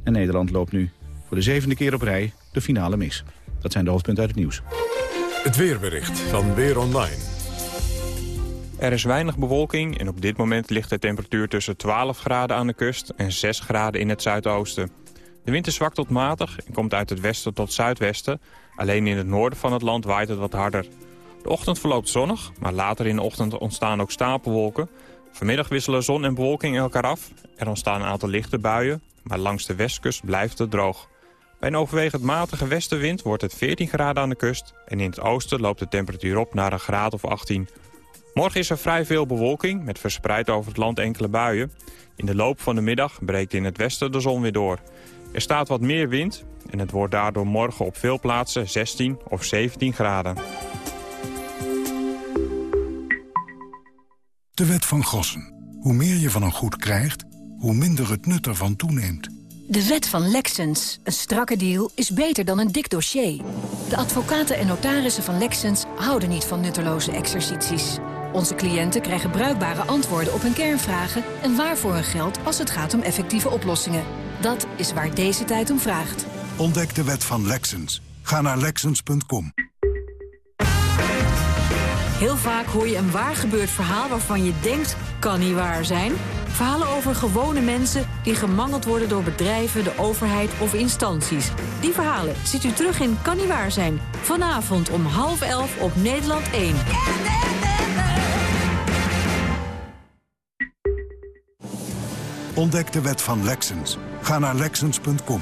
En Nederland loopt nu voor de zevende keer op rij de finale mis. Dat zijn de hoofdpunten uit het nieuws. Het weerbericht van Weer Online. Er is weinig bewolking en op dit moment ligt de temperatuur tussen 12 graden aan de kust en 6 graden in het zuidoosten. De wind is zwak tot matig en komt uit het westen tot zuidwesten. Alleen in het noorden van het land waait het wat harder. De ochtend verloopt zonnig, maar later in de ochtend ontstaan ook stapelwolken. Vanmiddag wisselen zon en bewolking elkaar af. Er ontstaan een aantal lichte buien, maar langs de westkust blijft het droog. Bij een overwegend matige westenwind wordt het 14 graden aan de kust... en in het oosten loopt de temperatuur op naar een graad of 18. Morgen is er vrij veel bewolking, met verspreid over het land enkele buien. In de loop van de middag breekt in het westen de zon weer door. Er staat wat meer wind en het wordt daardoor morgen op veel plaatsen 16 of 17 graden. De wet van Gossen. Hoe meer je van een goed krijgt, hoe minder het nut ervan toeneemt. De wet van Lexens. Een strakke deal is beter dan een dik dossier. De advocaten en notarissen van Lexens houden niet van nutteloze exercities. Onze cliënten krijgen bruikbare antwoorden op hun kernvragen... en waarvoor hun geld als het gaat om effectieve oplossingen. Dat is waar deze tijd om vraagt. Ontdek de wet van Lexens. Ga naar Lexens.com. Heel vaak hoor je een waar gebeurd verhaal waarvan je denkt, kan niet waar zijn. Verhalen over gewone mensen die gemangeld worden door bedrijven, de overheid of instanties. Die verhalen ziet u terug in Kan niet waar zijn. Vanavond om half elf op Nederland 1. Ontdek de wet van Lexens. Ga naar Lexens.com.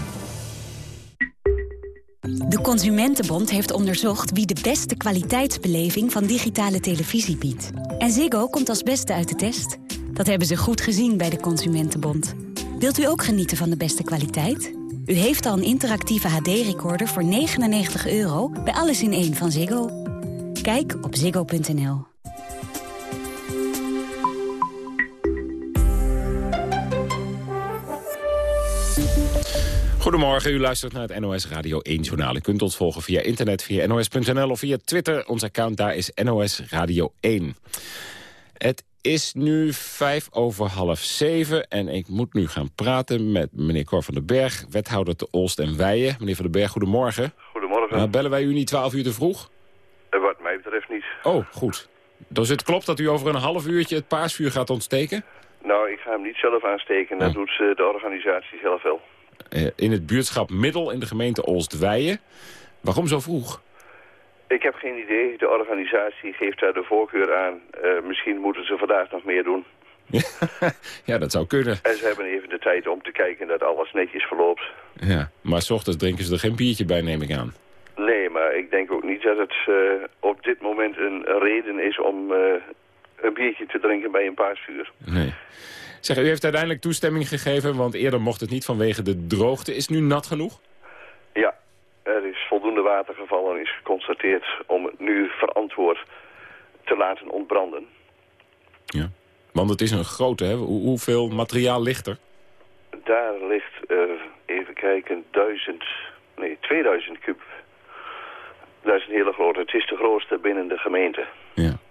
De Consumentenbond heeft onderzocht wie de beste kwaliteitsbeleving van digitale televisie biedt. En Ziggo komt als beste uit de test. Dat hebben ze goed gezien bij de Consumentenbond. Wilt u ook genieten van de beste kwaliteit? U heeft al een interactieve HD-recorder voor 99 euro bij Alles in één van Ziggo. Kijk op ziggo.nl. Goedemorgen, u luistert naar het NOS Radio 1 journaal. U kunt ons volgen via internet, via nos.nl of via Twitter. Ons account daar is NOS Radio 1. Het is nu vijf over half zeven en ik moet nu gaan praten met meneer Cor van den Berg... wethouder te Olst en Weijen. Meneer van den Berg, goedemorgen. Goedemorgen. Nou, bellen wij u niet twaalf uur te vroeg? Eh, wat mij betreft niet. Oh, goed. Dus het klopt dat u over een half uurtje het paasvuur gaat ontsteken? Nou, ik ga hem niet zelf aansteken. Dat Oh. doet eh, de organisatie zelf wel. Eh, in het buurtschap Middel in de gemeente Olst-Weijen. Waarom zo vroeg? Ik heb geen idee. De organisatie geeft daar de voorkeur aan. Eh, misschien moeten ze vandaag nog meer doen. ja, dat zou kunnen. En ze hebben even de tijd om te kijken dat alles netjes verloopt. Ja, maar s ochtends drinken ze er geen biertje bij, neem ik aan. Nee, maar ik denk ook niet dat het eh, op dit moment een reden is om eh, een biertje te drinken bij een paasvuur. Nee. Zeg, u heeft uiteindelijk toestemming gegeven, want eerder mocht het niet vanwege de droogte. Is het nu nat genoeg? Ja, er is voldoende water gevallen en is geconstateerd om het nu verantwoord te laten ontbranden. Want het is een grote, hè? Hoe- hoeveel materiaal ligt er? Daar ligt, eh, even kijken, duizend, nee, 2000 kub. Dat is een hele grote. Het is de grootste binnen de gemeente.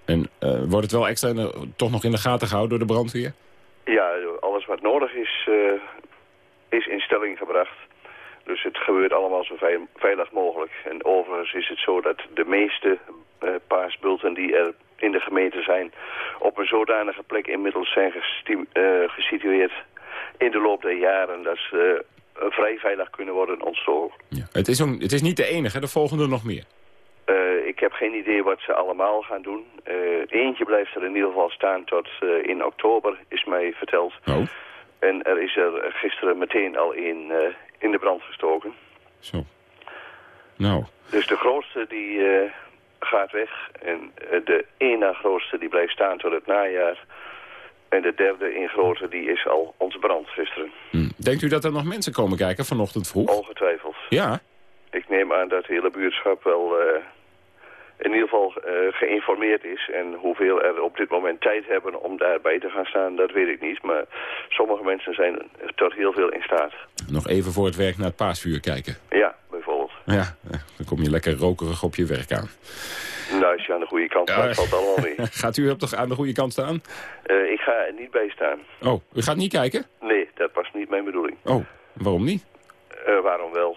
En eh, wordt het wel extra toch nog in de gaten gehouden door de brandweer? Ja, alles wat nodig is, eh, is in stelling gebracht. Dus het gebeurt allemaal zo veil- veilig mogelijk. En overigens is het zo dat de meeste eh, paasbulten die er in de gemeente zijn... op een zodanige plek inmiddels zijn eh, gesitueerd in de loop der jaren... dat ze eh, vrij veilig kunnen worden ontstoken. Het is, een, het is niet de enige, de volgende nog meer. Ik heb geen idee wat ze allemaal gaan doen. Eentje blijft er in ieder geval staan tot in oktober, is mij verteld. Oh. En er is er gisteren meteen al in, in de brand gestoken. Zo. Nou, Dus de grootste die eh, gaat weg. En eh, de één na grootste die blijft staan tot het najaar. En de derde in grootte die is al ontbrand gisteren. Hm. Denkt u dat er nog mensen komen kijken vanochtend vroeg? Ongetwijfeld. Ja? Ik neem aan dat de hele buurtschap wel eh, in ieder geval eh, geïnformeerd is. En hoeveel er op dit moment tijd hebben om daarbij te gaan staan, dat weet ik niet. Maar sommige mensen zijn tot heel veel in staat. Nog even voor het werk naar het paasvuur kijken. Ja, bijvoorbeeld. Ja, dan kom je lekker rokerig op je werk aan. Nou, als je aan de goede kant staat, valt allemaal mee. Gaat u op toch aan de goede kant staan? Eh, ik ga er niet bij staan. Oh, u gaat niet kijken? Nee, dat was niet mijn bedoeling. Oh, waarom niet? Eh, waarom wel?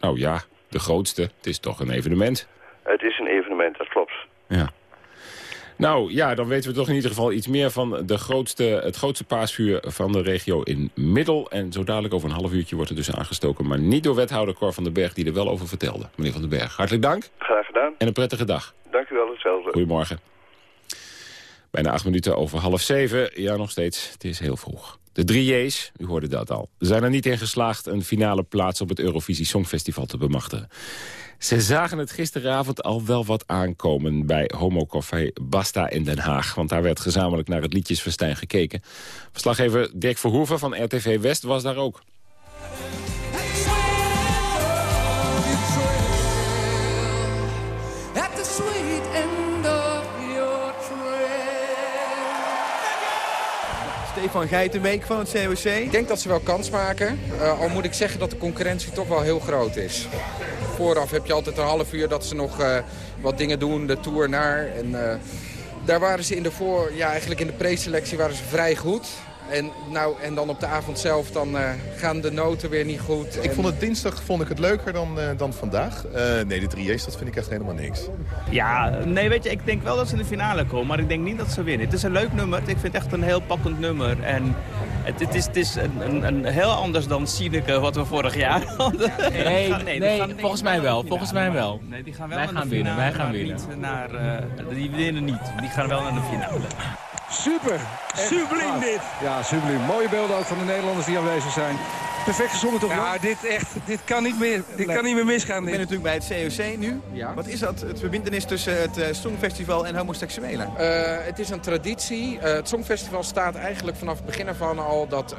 Nou ja, de grootste. Het is toch een evenement. Het is een evenement, dat klopt. Ja. Nou ja, dan weten we toch in ieder geval iets meer van de grootste, het grootste paasvuur van de regio in Middel. En zo dadelijk over een half uurtje wordt er dus aangestoken. Maar niet door wethouder Cor van den Berg, die er wel over vertelde. Meneer van den Berg, hartelijk dank. Graag gedaan. En een prettige dag. Dank u wel, hetzelfde. Goedemorgen. Bijna acht minuten over half zeven. Ja, nog steeds. Het is heel vroeg. De drie J's, u hoorde dat al, zijn er niet in geslaagd... een finale plaats op het Eurovisie Songfestival te bemachtigen. Ze zagen het gisteravond al wel wat aankomen bij Homo Café Basta in Den Haag. Want daar werd gezamenlijk naar het liedjesfestijn gekeken. Verslaggever Dirk Verhoeven van RTV West was daar ook. At the sweet Stefan Geitenbeek van het COC. Ik denk dat ze wel kans maken. Uh, al moet ik zeggen dat de concurrentie toch wel heel groot is. Vooraf heb je altijd een half uur dat ze nog uh, wat dingen doen, de tour naar. En uh, daar waren ze in de voor, ja, eigenlijk in de preselectie waren ze vrij goed. En, nou, en dan op de avond zelf dan uh, gaan de noten weer niet goed. Ik vond het dinsdag vond ik het leuker dan, uh, dan vandaag. Uh, nee, de 3J's, dat vind ik echt helemaal niks. Ja, nee, weet je, ik denk wel dat ze in de finale komen, maar ik denk niet dat ze winnen. Het is een leuk nummer, ik vind het echt een heel pakkend nummer. En het, het is, het is een, een, een, heel anders dan Sineke wat we vorig jaar hadden. Nee, nee, nee gaan, volgens mij wel, volgens mij wel. Nee, die gaan wel wij naar gaan de winnen, finale, wij gaan winnen. Niet naar, die winnen niet, die gaan wel naar de finale. Super. Subliem dit. Ja, subliem. Mooie beelden ook van de Nederlanders die aanwezig zijn. Perfect gezongen toch? Ja, dit, echt, dit, kan niet meer, dit kan niet meer misgaan. Ik ben natuurlijk bij het COC nu. Ja. Wat is dat, het verbindenis tussen het uh, Songfestival en homoseksuelen? Uh, het is een traditie. Uh, het Songfestival staat eigenlijk vanaf het begin ervan al dat,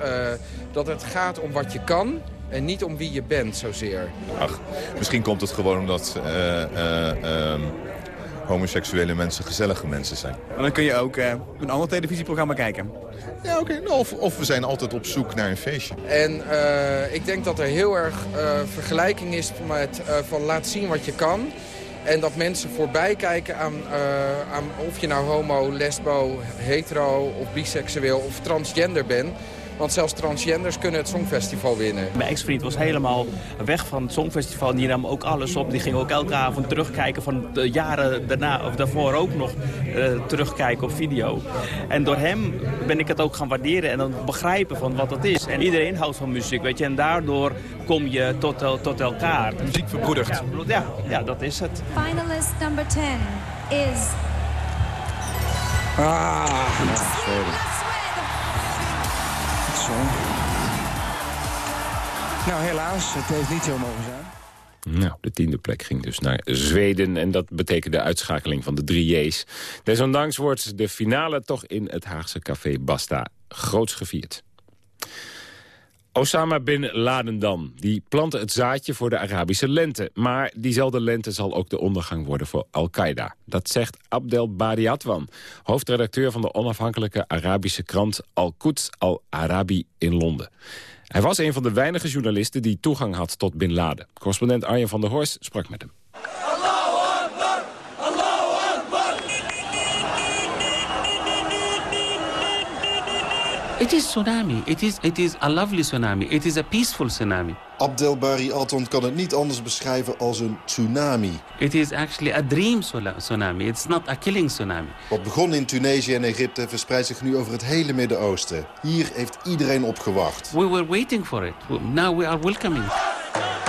dat het gaat om wat je kan. En niet om wie je bent zozeer. Ach, misschien komt het gewoon omdat um, homoseksuele mensen gezellige mensen zijn. En dan kun je ook uh, een ander televisieprogramma kijken. Ja, oké. Okay. of, of we zijn altijd op zoek naar een feestje. En uh, ik denk dat er heel erg uh, vergelijking is met van laat zien wat je kan. En dat mensen voorbij kijken aan, aan of je nou homo, lesbo, hetero of biseksueel of transgender bent. Want zelfs transgenders kunnen het Songfestival winnen. Mijn ex-vriend was helemaal weg van het Songfestival. Die nam ook alles op. Die ging ook elke avond terugkijken van de jaren daarna of daarvoor ook nog uh, terugkijken op video. En door hem ben ik het ook gaan waarderen en dan begrijpen van wat dat is. En iedereen houdt van muziek, weet je. En daardoor kom je tot, tot elkaar. Muziek verbroedert. Ja, ja, dat is het. Finalist number 10 is... Ah, sorry. Nou, helaas. Het heeft niet zo mogen zijn. Nou, de tiende plek ging dus naar Zweden. En dat betekende uitschakeling van de drie J's. Desondanks wordt de finale toch in het Haagse café Basta groots gevierd. Osama Bin Laden dan. Die plantte het zaadje voor de Arabische lente. Maar diezelfde lente zal ook de ondergang worden voor Al-Qaeda. Dat zegt Abdel Bari Atwan, hoofdredacteur van de onafhankelijke Arabische krant Al-Quds Al-Arabi in Londen. Hij was een van de weinige journalisten die toegang had tot Bin Laden. Correspondent Arjen van der Horst sprak met hem. It is tsunami. It is, it is a lovely tsunami. It is a peaceful tsunami. Abdel Bari Alton kan het niet anders beschrijven als een tsunami. It is actually a dream tsunami. It's not a killing tsunami. Wat begon in Tunesië en Egypte verspreidt zich nu over het hele Midden-Oosten. Hier heeft iedereen op gewacht. We were waiting for it. Now we are welcoming it.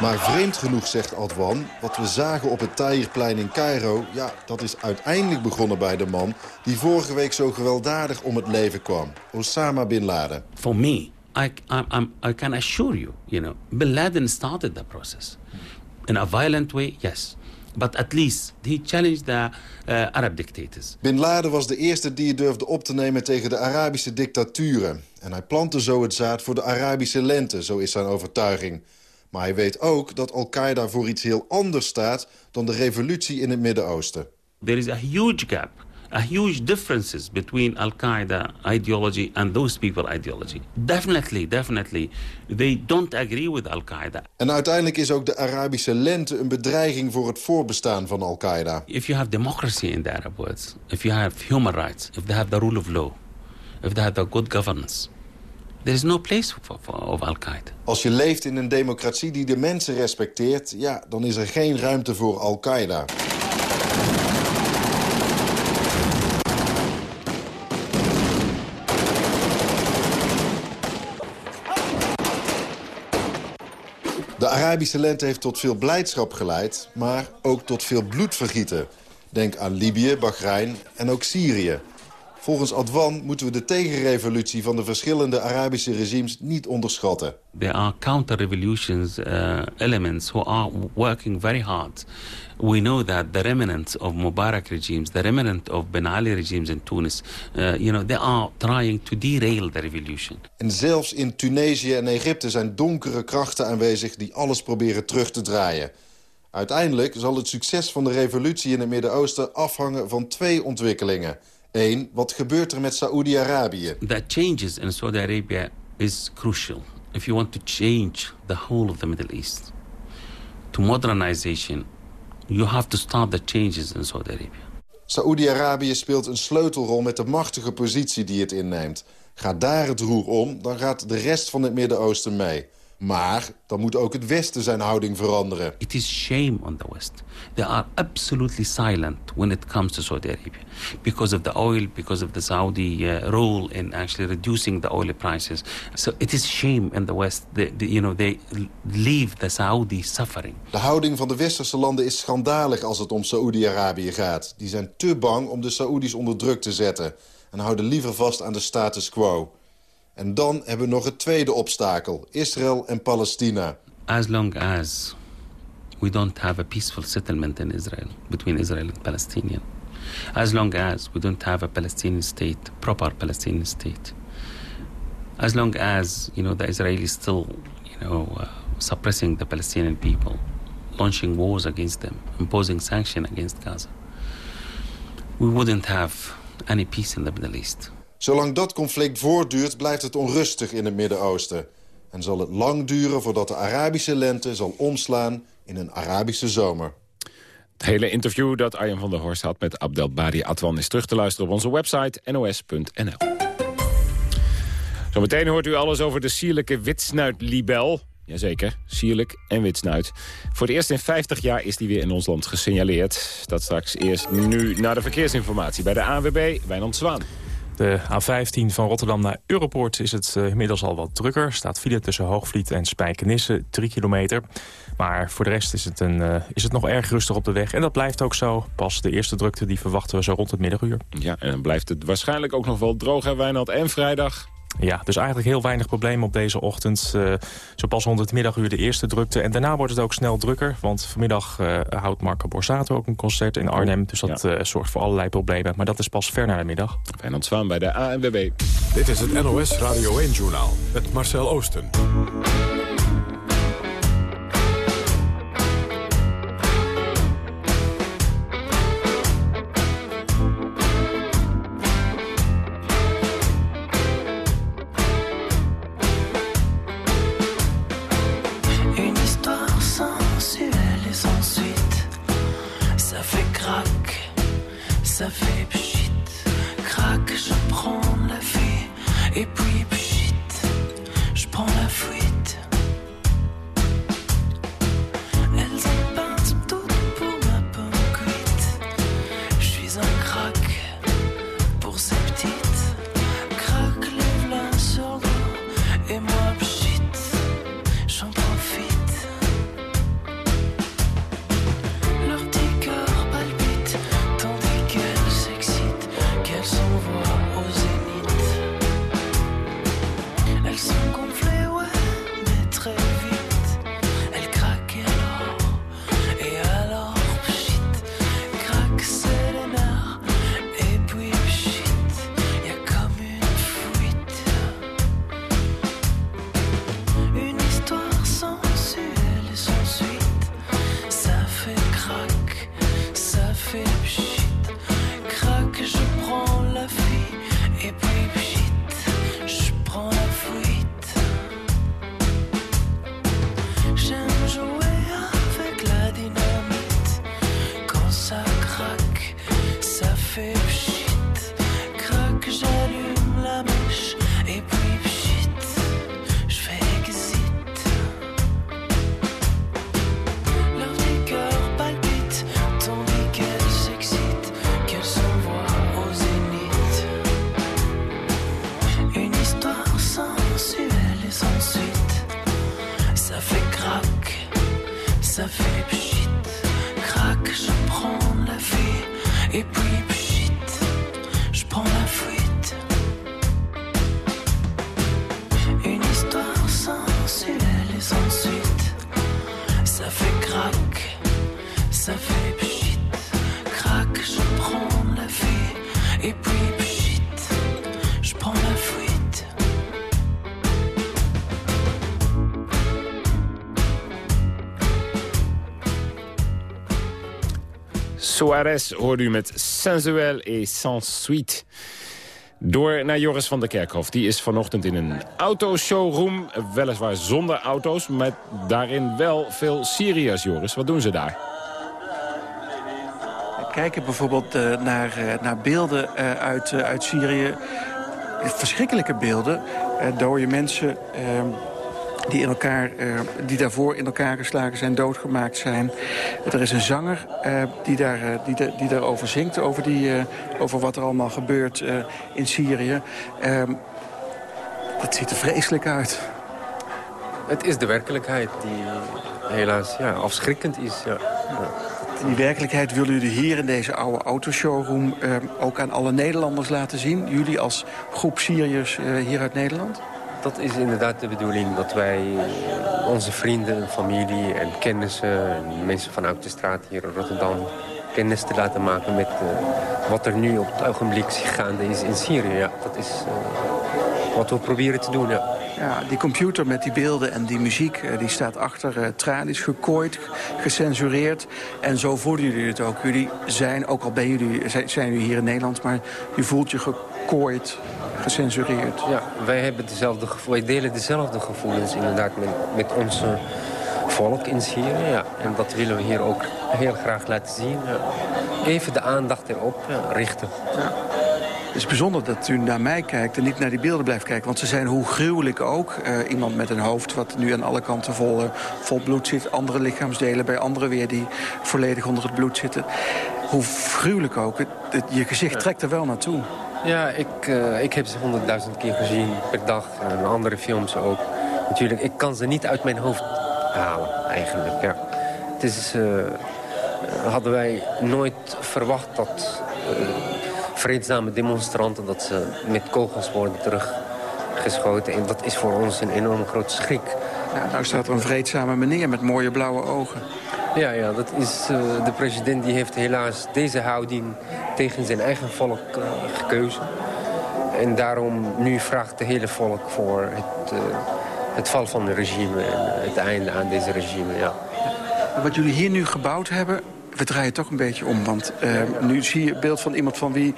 Maar vreemd genoeg, zegt Adwan, wat we zagen op het Tahrirplein in Cairo... ja, dat is uiteindelijk begonnen bij de man... die vorige week zo gewelddadig om het leven kwam. Osama Bin Laden. For me, I, I, I can assure you, you know, Bin Laden started the process. In a violent way, yes. But at least he challenged the uh, Arab dictators. Bin Laden was de eerste die het durfde op te nemen tegen de Arabische dictaturen. En hij plantte zo het zaad voor de Arabische lente, zo is zijn overtuiging. Maar hij weet ook dat Al-Qaeda voor iets heel anders staat... dan de revolutie in het Midden-Oosten. There is a huge gap a huge differences between Al Qaeda ideology and those people ideology. Definitely, definitely, they don't agree with Al Qaeda. En uiteindelijk is ook de Arabische lente een bedreiging voor het voorbestaan van Al Qaeda. If you have democracy in the Arab world, if you have human rights, if they have the rule of law, if they have the good governance. There is no place for, Al-Qaeda. Als je leeft in een democratie die de mensen respecteert... ja, dan is er geen ruimte voor Al-Qaeda. De Arabische lente heeft tot veel blijdschap geleid, maar ook tot veel bloedvergieten. Denk aan Libië, Bahrein en ook Syrië. Volgens Adwan moeten we de tegenrevolutie van de verschillende Arabische regimes niet onderschatten. There are counter-revolutions uh, elements who are working very hard. We know that the remnants of Mubarak regimes, the remnant of Ben Ali regimes in Tunis, uh, you know, they are trying to derail the revolution. En zelfs in Tunesië en Egypte zijn donkere krachten aanwezig die alles proberen terug te draaien. Uiteindelijk zal het succes van de revolutie in het Midden-Oosten afhangen van twee ontwikkelingen. Eén, wat gebeurt er met Saoedi-Arabië? The changes in Saudi Arabia is crucial if you want to change the whole of the Middle East. To modernization, you have to start the changes in Saudi Arabia. Saoedi-Arabië speelt een sleutelrol met de machtige positie die het inneemt. Gaat daar het roer om, dan gaat de rest van het Midden-Oosten mee. Maar dan moet ook het Westen zijn houding veranderen. It is shame on the West. They are absolutely silent when it comes to Saudi Arabia. Because of the oil, because of the Saudi uh, role in actually reducing the oil prices. So it is shame in the West. They, they, you know, they leave the Saudi suffering. De houding van de westerse landen is schandalig als het om Saoedi-Arabië gaat. Die zijn te bang om de Saoedi's onder druk te zetten. En houden liever vast aan de status quo. En dan hebben we nog het tweede obstakel. Israël en Palestina. As long as we don't have a peaceful settlement in Israel, between Israel and Palestinian. As long as we don't have a Palestinian state, proper Palestinian state. As long as, you know, the Israelis still, you know, uh, suppressing the Palestinian people, launching wars against them, imposing sanctions against Gaza. We wouldn't have any peace in the Middle East. Zolang dat conflict voortduurt, blijft het onrustig in het Midden-Oosten. En zal het lang duren voordat de Arabische lente zal omslaan in een Arabische zomer. Het hele interview dat Arjen van der Horst had met Abdel Bari Atwan... is terug te luisteren op onze website nos.nl. Zometeen hoort u alles over de sierlijke witsnuitlibel. Jazeker, sierlijk en witsnuit. Voor het eerst in 50 jaar is die weer in ons land gesignaleerd. Dat straks eerst nu naar de verkeersinformatie bij de ANWB, Wijnand Zwaan. De A15 van Rotterdam naar Europoort is het uh, inmiddels al wat drukker. Staat file tussen Hoogvliet en Spijkenisse, 3 kilometer. Maar voor de rest is het, een, uh, is het nog erg rustig op de weg. En dat blijft ook zo. Pas de eerste drukte die verwachten we zo rond het middaguur. Ja, en dan blijft het waarschijnlijk ook nog wel droog, hè Wijnand, en vrijdag. Ja, dus eigenlijk heel weinig problemen op deze ochtend. Uh, zo pas rond het middaguur de eerste drukte. En daarna wordt het ook snel drukker. Want vanmiddag uh, houdt Marco Borsato ook een concert in Arnhem. Dus dat ja. uh, zorgt voor allerlei problemen. Maar dat is pas ver naar de middag. Fernand Zwaan bij de ANWB. Dit is het NOS Radio 1-journaal met Marcel Oosten. ça fait pchit, crac, je prends la vie, et puis pchit, je prends la fuite. Une histoire sensuelle et sans suite, ça fait crac, ça fait pchit. Suarez hoort u met Sensuel et Sans Suite. Door naar Joris van der Kerkhof. Die is vanochtend in een autoshowroom. Weliswaar zonder auto's, maar daarin wel veel Syriërs, Joris. Wat doen ze daar? kijken bijvoorbeeld eh, naar, eh, naar beelden eh, uit, uit Syrië. Verschrikkelijke beelden. Dode mensen ehm, die, in elkaar, eh, die daarvoor in elkaar geslagen zijn, doodgemaakt zijn. Er is een zanger eh, die, daar, eh, die, da- die daarover zingt, over, die, over wat er allemaal gebeurt in Syrië. Ehm, dat ziet er vreselijk uit. Het is de werkelijkheid die helaas ja, afschrikkend is. Ja. Ja. Die werkelijkheid willen jullie hier in deze oude autoshowroom eh, ook aan alle Nederlanders laten zien? Jullie als groep Syriërs hier uit Nederland? Dat is inderdaad de bedoeling dat wij eh, onze vrienden, familie en kennissen... en mensen vanuit de straat hier in Rotterdam kennis te laten maken met eh, wat er nu op het ogenblik gaande is in Syrië. Ja, dat is eh, wat we proberen te doen. Ja. Ja, die computer met die beelden en die muziek, die staat achter eh, tralies, gekooid, gecensureerd. En zo voelen jullie het ook. Jullie zijn, ook al ben jullie, zijn, zijn jullie hier in Nederland, maar je voelt je gekooid, gecensureerd. Ja, wij, hebben dezelfde wij delen dezelfde gevoelens inderdaad met, met onze volk in Syrië. Ja. En dat willen we hier ook heel graag laten zien. Ja. Even de aandacht erop ja, richten. Het is bijzonder dat u naar mij kijkt en niet naar die beelden blijft kijken. Want ze zijn hoe gruwelijk ook. Eh, iemand met een hoofd wat nu aan alle kanten vol, eh, vol bloed zit. Andere lichaamsdelen bij anderen weer die volledig onder het bloed zitten. Hoe gruwelijk ook. Het, het- je gezicht trekt er wel naartoe. Ja, ik, eh, ik heb ze honderdduizend keer gezien per dag. En andere films ook. Natuurlijk, ik kan ze niet uit mijn hoofd halen, eigenlijk. Ja. Het is, eh, hadden wij nooit verwacht dat eh, vreedzame demonstranten... dat ze met kogels worden teruggeschoten. En dat is voor ons een enorm groot schrik. Ja, nou staat er een vreedzame meneer met mooie blauwe ogen. Ja, ja, dat is eh, de president die heeft helaas deze houding tegen zijn eigen volk eh, gekozen. En daarom nu vraagt de hele volk voor het, eh, het val van het regime en het einde aan deze regime. Ja. Wat jullie hier nu gebouwd hebben, we draaien toch een beetje om. Want eh, nu zie je het beeld van iemand van wie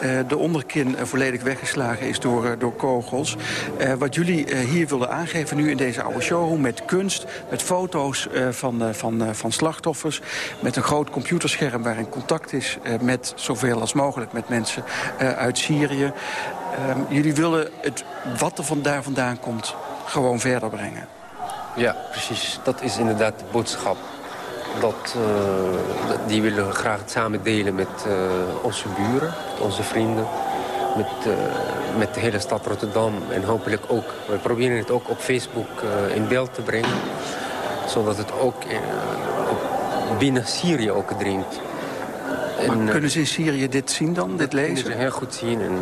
eh, de onderkin eh, volledig weggeslagen is door, door kogels. Wat jullie hier wilden aangeven nu in deze oude showroom met kunst, met foto's van, van, van slachtoffers, met een groot computerscherm waarin contact is met zoveel als mogelijk met mensen uit Syrië. Ehm, jullie willen het, wat er van daar vandaan komt gewoon verder brengen. ja, precies. Dat is inderdaad de boodschap. Dat, eh, dat- die willen we graag samen delen met eh, onze buren, met onze vrienden. Met, eh, met de hele stad Rotterdam. En hopelijk ook, we proberen het ook op Facebook in beeld te brengen. Zodat het ook binnen Syrië ook dringt. En, kunnen ze in Syrië dit zien dan, dit kunnen lezen? ze heel goed zien. En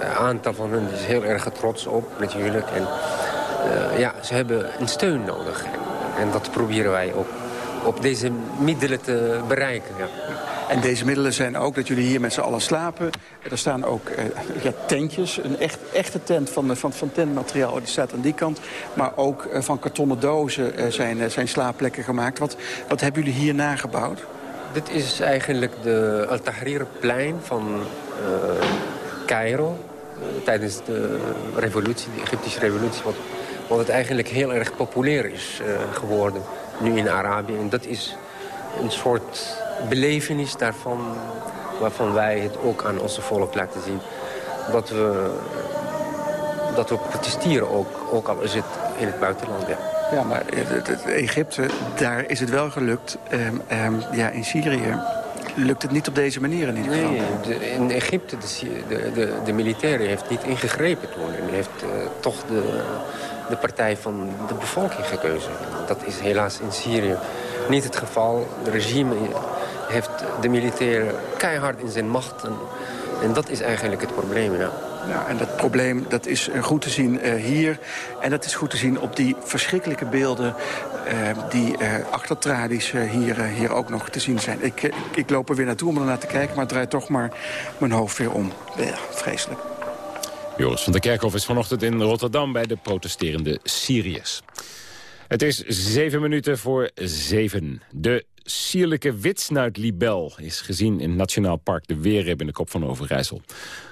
een aantal van hen is heel erg trots op, natuurlijk. En ja, ze hebben een steun nodig. En dat proberen wij ook op deze middelen te bereiken. Ja. En deze middelen zijn ook dat jullie hier met z'n allen slapen. Er staan ook eh, ja, tentjes, een echt, echte tent van, eh, van, van tentmateriaal. Die staat aan die kant. Maar ook eh, van kartonnen dozen eh, zijn, eh, zijn slaapplekken gemaakt. Wat, wat hebben jullie hier nagebouwd? Dit is eigenlijk de Al-Tahrirplein van eh Cairo. tijdens de revolutie, de Egyptische revolutie. Wat, wat het eigenlijk heel erg populair is geworden. Nu in Arabië. En dat is een soort belevenis daarvan. Waarvan wij het ook aan onze volk laten zien. Dat we, dat we protesteren ook. Ook al is het in het buitenland. Ja. Ja, maar Egypte, daar is het wel gelukt. Ehm, ehm, ja, in Syrië lukt het niet op deze manier in ieder geval. Nee, de- in Egypte, de, de, de, de militairen heeft niet ingegrepen toen. En heeft eh, toch de, de partij van de bevolking gekozen. Dat is helaas in Syrië niet het geval. Het regime heeft de militair keihard in zijn macht. En, en dat is eigenlijk het probleem, ja. Ja, en dat probleem dat is eh, goed te zien uh, hier. En dat is goed te zien op die verschrikkelijke beelden... Uh, die achter tralies hier, hier ook nog te zien zijn. Ik, ik loop er weer naartoe om er naar te kijken... maar draai toch maar mijn hoofd weer om. Ja, vreselijk. Joris van der Kerkhof is vanochtend in Rotterdam... bij de protesterende Syriërs. Het is zeven minuten voor zeven. De sierlijke witsnuitlibel is gezien in Nationaal Park de Weerrib in de Kop van Overijssel.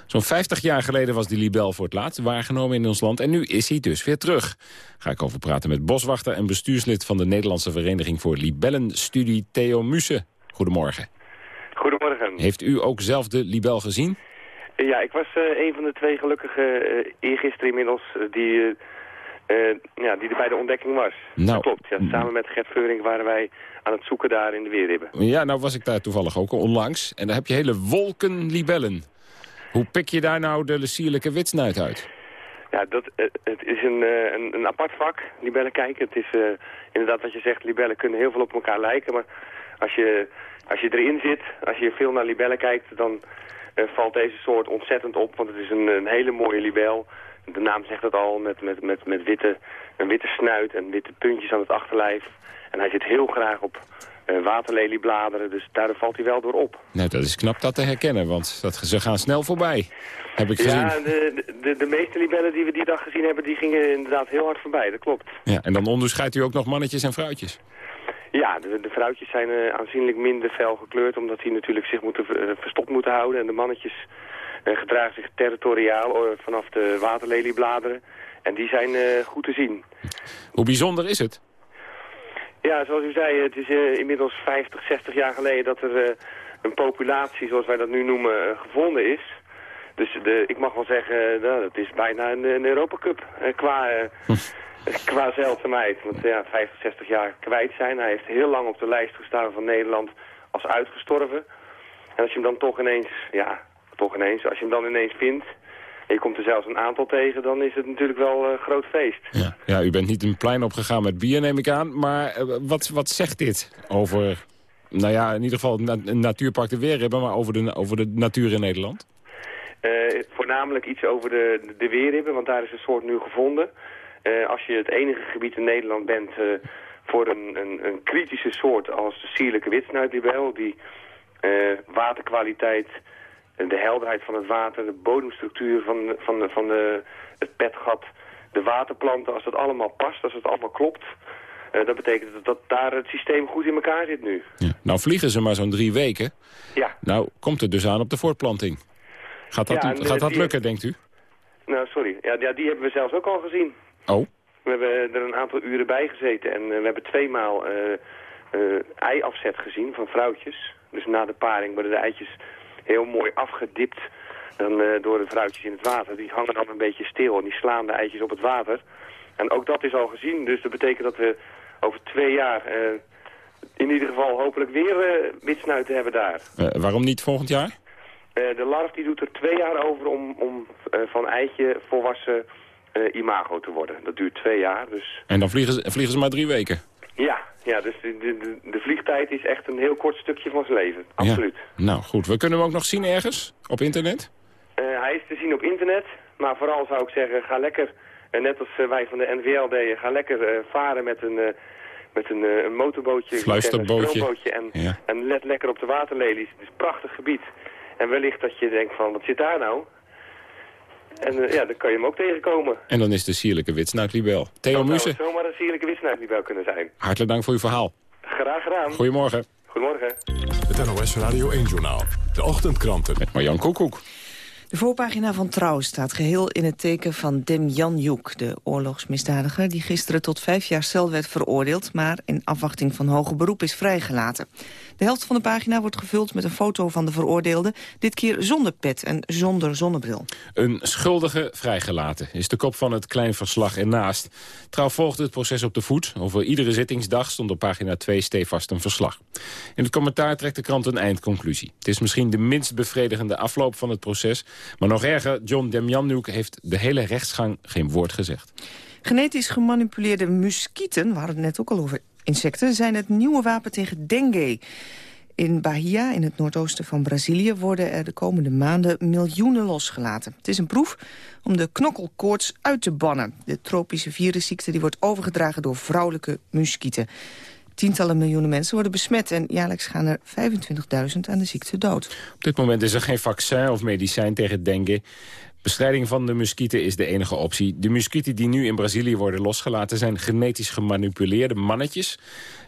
Zo'n 50 jaar geleden was die libel voor het laatst waargenomen in ons land en nu is hij dus weer terug. Ga ik over praten met boswachter en bestuurslid van de Nederlandse Vereniging voor Libellenstudie Theo Muse. Goedemorgen. Goedemorgen. Heeft u ook zelf de libel gezien? Ja, ik was uh, een van de twee gelukkige uh, eergisteren inmiddels die uh, ja, die er bij de ontdekking was. Nou, dat klopt. Ja. Samen met Gert Veuring waren wij aan het zoeken daar in de Weerribben. Ja, nou was ik daar toevallig ook onlangs. En daar heb je hele wolken libellen. Hoe pik je daar nou de sierlijke witsnuit uit? Ja, dat, uh, het is een, uh, een, een, apart vak, libellen kijken. Het is inderdaad wat je zegt, libellen kunnen heel veel op elkaar lijken. Maar als je, als je erin zit, als je veel naar libellen kijkt, dan valt deze soort ontzettend op. Want het is een, een hele mooie libel de naam zegt het al, met, met, met, met witte, een witte snuit en witte puntjes aan het achterlijf. En hij zit heel graag op uh, waterleliebladeren, dus daar valt hij wel door op. Nou, dat is knap dat te herkennen, want dat, ze gaan snel voorbij, heb ik gezien. Ja, de, de, de meeste libellen die we die dag gezien hebben, die gingen inderdaad heel hard voorbij, dat klopt. Ja, en dan onderscheidt u ook nog mannetjes en vrouwtjes? Ja, de, de vrouwtjes zijn uh, aanzienlijk minder fel gekleurd, omdat die natuurlijk zich moeten, uh, verstopt moeten houden. En de mannetjes uh, gedragen zich territoriaal vanaf de waterleliebladeren. En die zijn goed te zien. Hoe bijzonder is het? Ja, zoals u zei, het is inmiddels 50, 60 jaar geleden dat er een populatie, zoals wij dat nu noemen, gevonden is. Dus de, ik mag wel zeggen, nou, dat is bijna een, een Europacup qua, qua zeldzaamheid. Want ja, 50, 60 jaar kwijt zijn. Hij heeft heel lang op de lijst gestaan van Nederland als uitgestorven. En als je hem dan toch ineens, ja, toch ineens, als je hem dan ineens vindt en je komt er zelfs een aantal tegen, dan is het natuurlijk wel een groot feest. Ja. ja, u bent niet een plein opgegaan met bier, neem ik aan. Maar uh, wat, wat zegt dit over, nou ja, in ieder geval een natuurpark de Weerribben, maar over de, over de natuur in Nederland? Uh, voornamelijk iets over de, de Weerribben, want daar is een soort nu gevonden. Uh, als je het enige gebied in Nederland bent voor een, een, een, kritische soort als de sierlijke witsnuitlibel, die waterkwaliteit de helderheid van het water, de bodemstructuur van, van, van de, het petgat, de waterplanten, als dat allemaal past, als het allemaal klopt... Uh, dat betekent dat, dat daar het systeem goed in elkaar zit nu. Ja. Nou vliegen ze maar zo'n drie weken. Ja. Nou komt het dus aan op de voortplanting. Gaat dat, ja, gaat dat lukken, denkt u? Nou, sorry. Ja, ja, die hebben we zelfs ook al gezien. Oh? We hebben er een aantal uren bij gezeten en uh, we hebben tweemaal uh, ei-afzet gezien van vrouwtjes. Dus na de paring worden de eitjes heel mooi afgedipt dan, door de vrouwtjes in het water. Die hangen dan een beetje stil en die slaan de eitjes op het water. En ook dat is al gezien, dus dat betekent dat we over twee jaar uh, in ieder geval hopelijk weer uh, witsnuiten hebben daar. waarom niet volgend jaar? de larf die doet er twee jaar over om, om van eitje volwassen imago te worden. Dat duurt twee jaar. Dus... En dan vliegen ze, vliegen ze maar drie weken? Ja, ja dus de, de, de, vliegtijd is echt een heel kort stukje van zijn leven. Absoluut. Ja. Nou goed, we kunnen hem ook nog zien ergens op internet? Uh, hij is te zien op internet, maar vooral zou ik zeggen, ga lekker, uh, net als wij van de NVL deden, ga lekker varen met een, met een, een motorbootje, Fluisterbootje. een en, ja. en let lekker op de waterlelies. Het is een prachtig gebied. En wellicht dat je denkt van, wat zit daar nou? En uh, ja, dan kan je hem ook tegenkomen. En dan is de sierlijke witsnuitlibel. Theo dat Muse. zou zomaar een sierlijke witsnuitlibel kunnen zijn. Hartelijk dank voor uw verhaal. Graag gedaan. Goedemorgen. Goedemorgen. Het NOS Radio 1-journaal. De ochtendkranten. Met Marjan Koekoek. De voorpagina van Trouw staat geheel in het teken van Demjan Joek, de oorlogsmisdadiger die gisteren tot vijf jaar cel werd veroordeeld, maar in afwachting van hoger beroep is vrijgelaten. De helft van de pagina wordt gevuld met een foto van de veroordeelde, dit keer zonder pet en zonder zonnebril. Een schuldige vrijgelaten is de kop van het kleinverslag ernaast. Trouw volgde het proces op de voet. Over iedere zittingsdag stond op pagina 2 stevast een verslag. In het commentaar trekt de krant een eindconclusie. Het is misschien de minst bevredigende afloop van het proces, maar nog erger, John Demjanjuk heeft de hele rechtsgang geen woord gezegd. Genetisch gemanipuleerde muskieten, we hadden het net ook al over insecten... zijn het nieuwe wapen tegen dengue. In Bahia, in het noordoosten van Brazilië, worden er de komende maanden miljoenen losgelaten. Het is een proef om de knokkelkoorts uit te bannen. De tropische virusziekte die wordt overgedragen door vrouwelijke muskieten. Tientallen miljoenen mensen worden besmet en jaarlijks gaan er 25.000 aan de ziekte dood. Op dit moment is er geen vaccin of medicijn tegen dengue. Bestrijding van de muskieten is de enige optie. De muskieten die nu in Brazilië worden losgelaten... zijn genetisch gemanipuleerde mannetjes.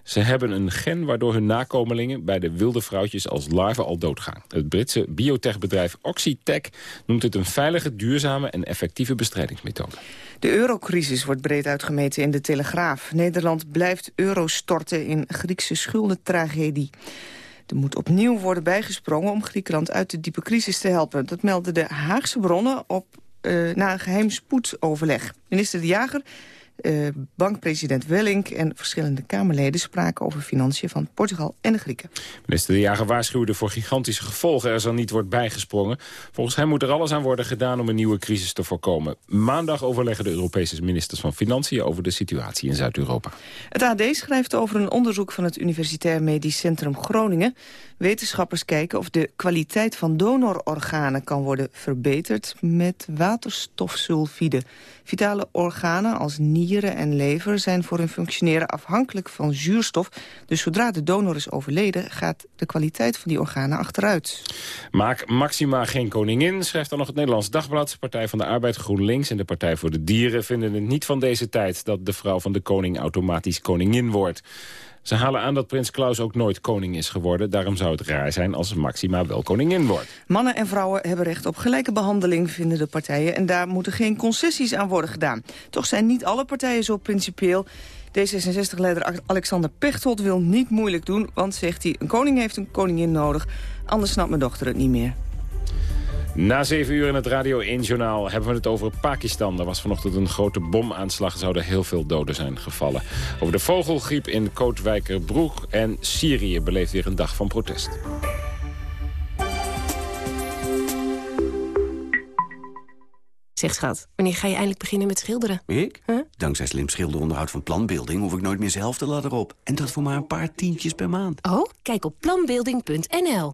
Ze hebben een gen waardoor hun nakomelingen... bij de wilde vrouwtjes als larven al doodgaan. Het Britse biotechbedrijf Oxitec noemt het een veilige, duurzame... en effectieve bestrijdingsmethode. De eurocrisis wordt breed uitgemeten in de Telegraaf. Nederland blijft euro storten in Griekse schuldentragedie. Er moet opnieuw worden bijgesprongen om Griekenland uit de diepe crisis te helpen. Dat melden de Haagse bronnen op, uh, na een geheim spoedoverleg. Minister De Jager uh, bankpresident Wellink en verschillende Kamerleden spraken over financiën van Portugal en de Grieken. Minister De Jager waarschuwde voor gigantische gevolgen als er niet wordt bijgesprongen. Volgens hem moet er alles aan worden gedaan om een nieuwe crisis te voorkomen. Maandag overleggen de Europese ministers van Financiën over de situatie in Zuid-Europa. Het AD schrijft over een onderzoek van het Universitair Medisch Centrum Groningen. Wetenschappers kijken of de kwaliteit van donororganen kan worden verbeterd met waterstofsulfide. Vitale organen als nieren en lever zijn voor hun functioneren afhankelijk van zuurstof. Dus zodra de donor is overleden gaat de kwaliteit van die organen achteruit. Maak Maxima geen koningin, schrijft dan nog het Nederlands Dagblad. Partij van de Arbeid GroenLinks en de Partij voor de Dieren vinden het niet van deze tijd... dat de vrouw van de koning automatisch koningin wordt. Ze halen aan dat prins Klaus ook nooit koning is geworden. Daarom zou het raar zijn als Maxima wel koningin wordt. Mannen en vrouwen hebben recht op gelijke behandeling, vinden de partijen. En daar moeten geen concessies aan worden gedaan. Toch zijn niet alle partijen zo principieel. D66-leider Alexander Pechtold wil niet moeilijk doen... want, zegt hij, een koning heeft een koningin nodig. Anders snapt mijn dochter het niet meer. Na zeven uur in het Radio 1-journaal hebben we het over Pakistan. Er was vanochtend een grote bomaanslag. Er zouden heel veel doden zijn gevallen. Over de vogelgriep in Kootwijkerbroek. En Syrië beleeft weer een dag van protest. Zeg schat, wanneer ga je eindelijk beginnen met schilderen? Ik? Dankzij slim schilderonderhoud van Planbeelding... hoef ik nooit meer zelf te ladder op. En dat voor maar een paar tientjes per maand. Oh, kijk op planbeelding.nl.